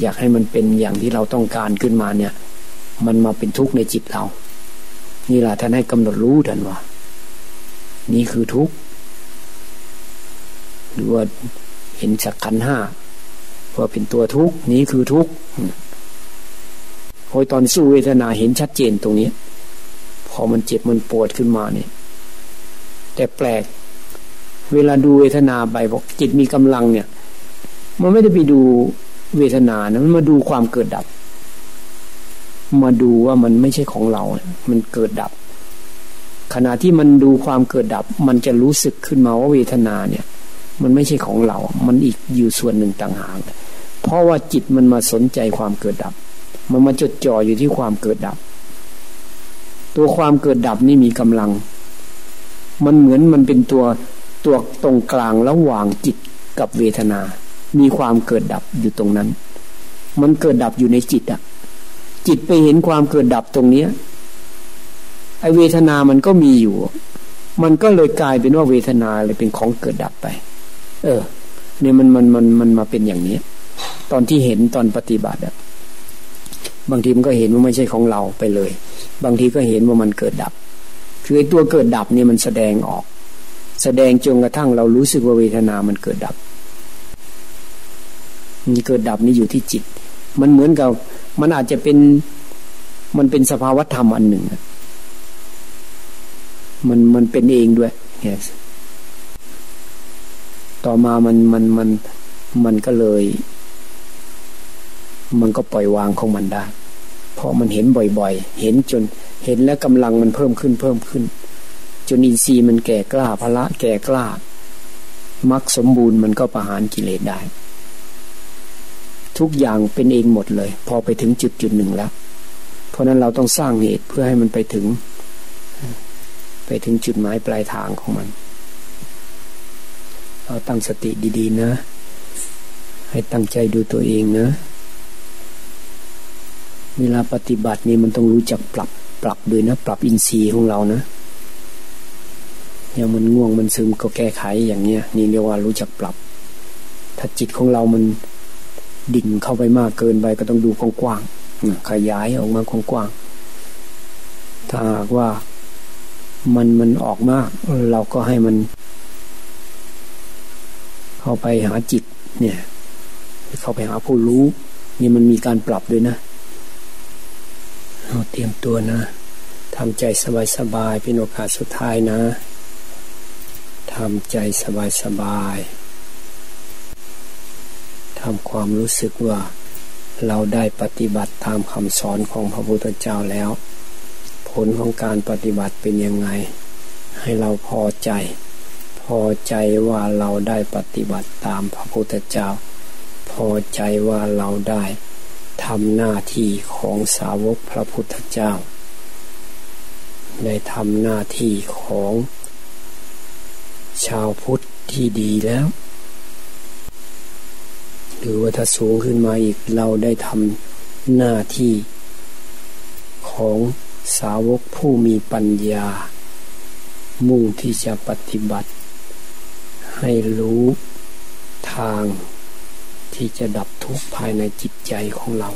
อยากให้มันเป็นอย่างที่เราต้องการขึ้นมาเนี่ย มันมาเป็นทุกข์ในจิตเรา นี่แหละท่านให้กำหนดรู้ท่านว่า นี่คือทุกข์หรือว่าเห็นสักขันห้าว่าเป็นตัวทุกข์นี้คือทุกข์โอยตอนสู้เวทนาเห็นชัดเจนตรงนี้ พอมันเจ็บมันปวดขึ้นมาเนี่ย แต่แปลก เวลาดูเวทนาไปบอกจิตมีกำลังเนี่ย มันไม่ได้ไปดูเวทนานะมันมาดูความเกิดดับ มาดูว่ามันไม่ใช่ของเรา มันเกิดดับ ขณะที่มันดูความเกิดดับ มันจะรู้สึกขึ้นมาว่าเวทนาเนี่ย มันไม่ใช่ของเรา มันอีกอยู่ส่วนหนึ่งต่างหากเพราะว่าจิตมันมาสนใจความเกิดดับ มันมาจดจ่ออยู่ที่ความเกิดดับ ตัวความเกิดดับนี่มีกำลัง มันเหมือนมันเป็นตัวตัวตรงกลางระหว่างจิตกับเวทนา มีความเกิดดับอยู่ตรงนั้น มันเกิดดับอยู่ในจิตอะจิตไปเห็นความเกิดดับตรงเนี้ยไอเวทนามันก็มีอยู่ มันก็เลยกลายเป็นว่าเวทนาเลยเป็นของเกิดดับไป เออ เนี่ยมันมันมันมันมาเป็นอย่างนี้ ตอนที่เห็นตอนปฏิบัติอะบางทีมันก็เห็นว่าไม่ใช่ของเราไปเลย บางทีก็เห็นว่ามันเกิดดับ คือตัวเกิดดับเนี่ยมันแสดงออก แสดงจนกระทั่งเรารู้สึกว่าเวทนามันเกิดดับ มันเกิดดับนี่อยู่ที่จิต มันเหมือนกับ มันอาจจะเป็นมันเป็นสภาวธรรมอันหนึ่งมันมันเป็นเองด้วย yes ต่อมามันมันมันมันก็เลย มันก็ปล่อยวางของมันได้ เพราะมันเห็นบ่อย ๆ เห็นจนเห็นแล้วกำลังมันเพิ่มขึ้นเพิ่มขึ้น จนอินทรีย์มันแก่กล้าพละแก่กล้ามักสมบูรณ์มันก็ประหารกิเลสได้ ทุกอย่างเป็นเองหมดเลย พอไปถึงจุดจุดหนึ่งแล้ว เพราะนั้นเราต้องสร้างเหตุเพื่อให้มันไปถึง ไปถึงจุดหมายปลายทางของมัน เราตั้งสติดีๆนะ ให้ตั้งใจดูตัวเองนะ เวลาปฏิบัตินี่มันต้องรู้จักปรับปรับด้วยนะ ปรับอินทรีย์ของเรานะอย่างมันง่วงมันซึมก็แก้ไขอย่างเนี้ย นี่เรียกว่ารู้จักปรับ ถ้าจิตของเรามัน ดิ่งเข้าไปมากเกินไปก็ต้องดูกว้างๆขยายออกมากว้างๆถ้าหากว่ามันมันออกมาก เราก็ให้มัน เข้าไปหาจิต เนี่ย เข้าไปหาผู้รู้ นี่มันมีการปรับด้วยนะเราเตรียมตัวนะทำใจสบายๆเป็นโอกาสสุดท้ายนะทำใจสบายๆ ทำความรู้สึกว่าเราได้ปฏิบัติตามคำสอนของพระพุทธเจ้าแล้ว ผลของการปฏิบัติเป็นยังไง ให้เราพอใจ พอใจว่าเราได้ปฏิบัติตามพระพุทธเจ้า พอใจว่าเราได้ทำหน้าที่ของสาวกพระพุทธเจ้า ได้ทำหน้าที่ของชาวพุทธที่ดีแล้ว หรือว่าถ้าสูงขึ้นมาอีกเราได้ทำหน้าที่ ของสาวกผู้มีปัญญา มุ่งที่จะปฏิบัติ ให้รู้ทางที่จะดับทุกข์ภายในจิตใจของเรา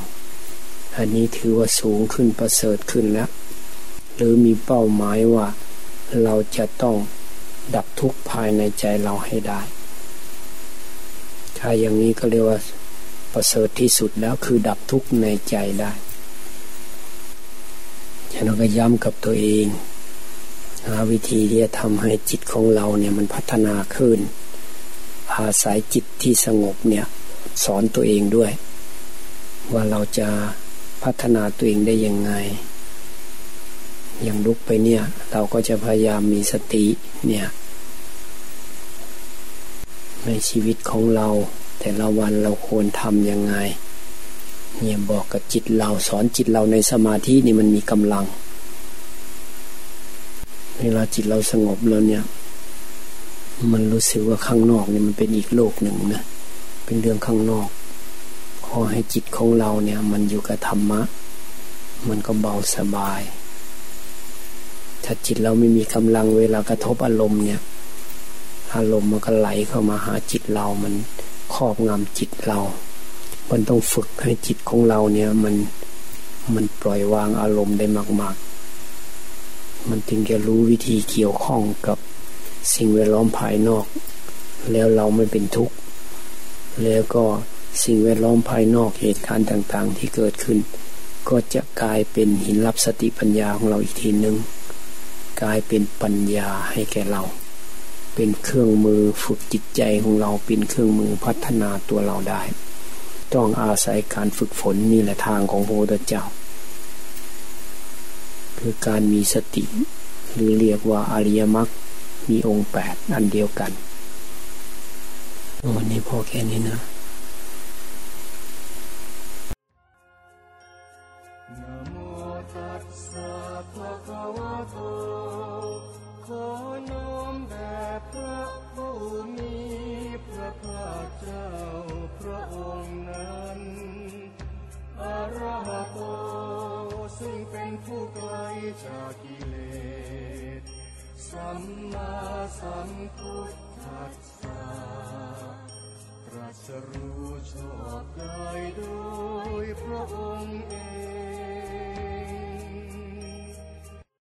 อันนี้ถือว่าสูงขึ้นประเสริฐขึ้นแล้วหรือมีเป้าหมายว่าเราจะต้องดับทุกข์ภายในใจเราให้ได้ ถ้าอย่างนี้ก็เรียกว่าประเสริฐที่สุดแล้วคือดับทุกข์ในใจได้ฉะนั้นก็ย้ำกับตัวเองหาวิธีที่จะทำให้จิตของเราเนี่ยมันพัฒนาขึ้น อาศัยจิตที่สงบเนี่ย สอนตัวเองด้วย ว่าเราจะพัฒนาตัวเองได้ยังไง อย่างลุกไปเนี่ย เราก็จะพยายามมีสติเนี่ย ในชีวิตของเรา แต่ละวันเราควรทำยังไงเนี่ยบอกกับจิตเราสอนจิตเราในสมาธินี่มันมีกำลัง เวลาจิตเราสงบแล้วเนี่ย มันรู้สึกว่าข้างนอกเนี่ยมันเป็นอีกโลกหนึ่งนะเป็นเรื่องข้างนอกขอให้จิตของเราเนี่ย มันอยู่กับธรรมะ มันก็เบาสบาย ถ้าจิตเราไม่มีกำลังเวลากระทบอารมณ์เนี่ย อารมณ์มันก็ไหลเข้ามาหาจิตเรามัน ครอบงำจิตเรา มันต้องฝึกให้จิตของเราเนี่ยมันมันปล่อยวางอารมณ์ได้มาก ๆ มันจึงจะรู้วิธีเกี่ยวข้องกับสิ่งแวดล้อมภายนอก แล้วเราไม่เป็นทุกข์ แล้วก็สิ่งแวดล้อมภายนอกเหตุการณ์ต่างๆ ที่เกิดขึ้น ก็จะกลายเป็นหินรับสติปัญญาของเราอีกทีหนึ่งกลายเป็นปัญญาให้แก่เรา เป็นเครื่องมือฝึกจิตใจของเราเป็นเครื่องมือพัฒนาตัวเราได้ ต้องอาศัยการฝึกฝนนี่แหละทางของพระพุทธเจ้า คือการมีสติ หรือเรียกว่าอริยมรรคมีองค์แปดอันเดียวกันวันนี้พอแค่นี้นะขอน้อมแด่พระ สัมมาสัมพุทธัสสะตรัสรู้ชอบได้โดยพระองค์เอง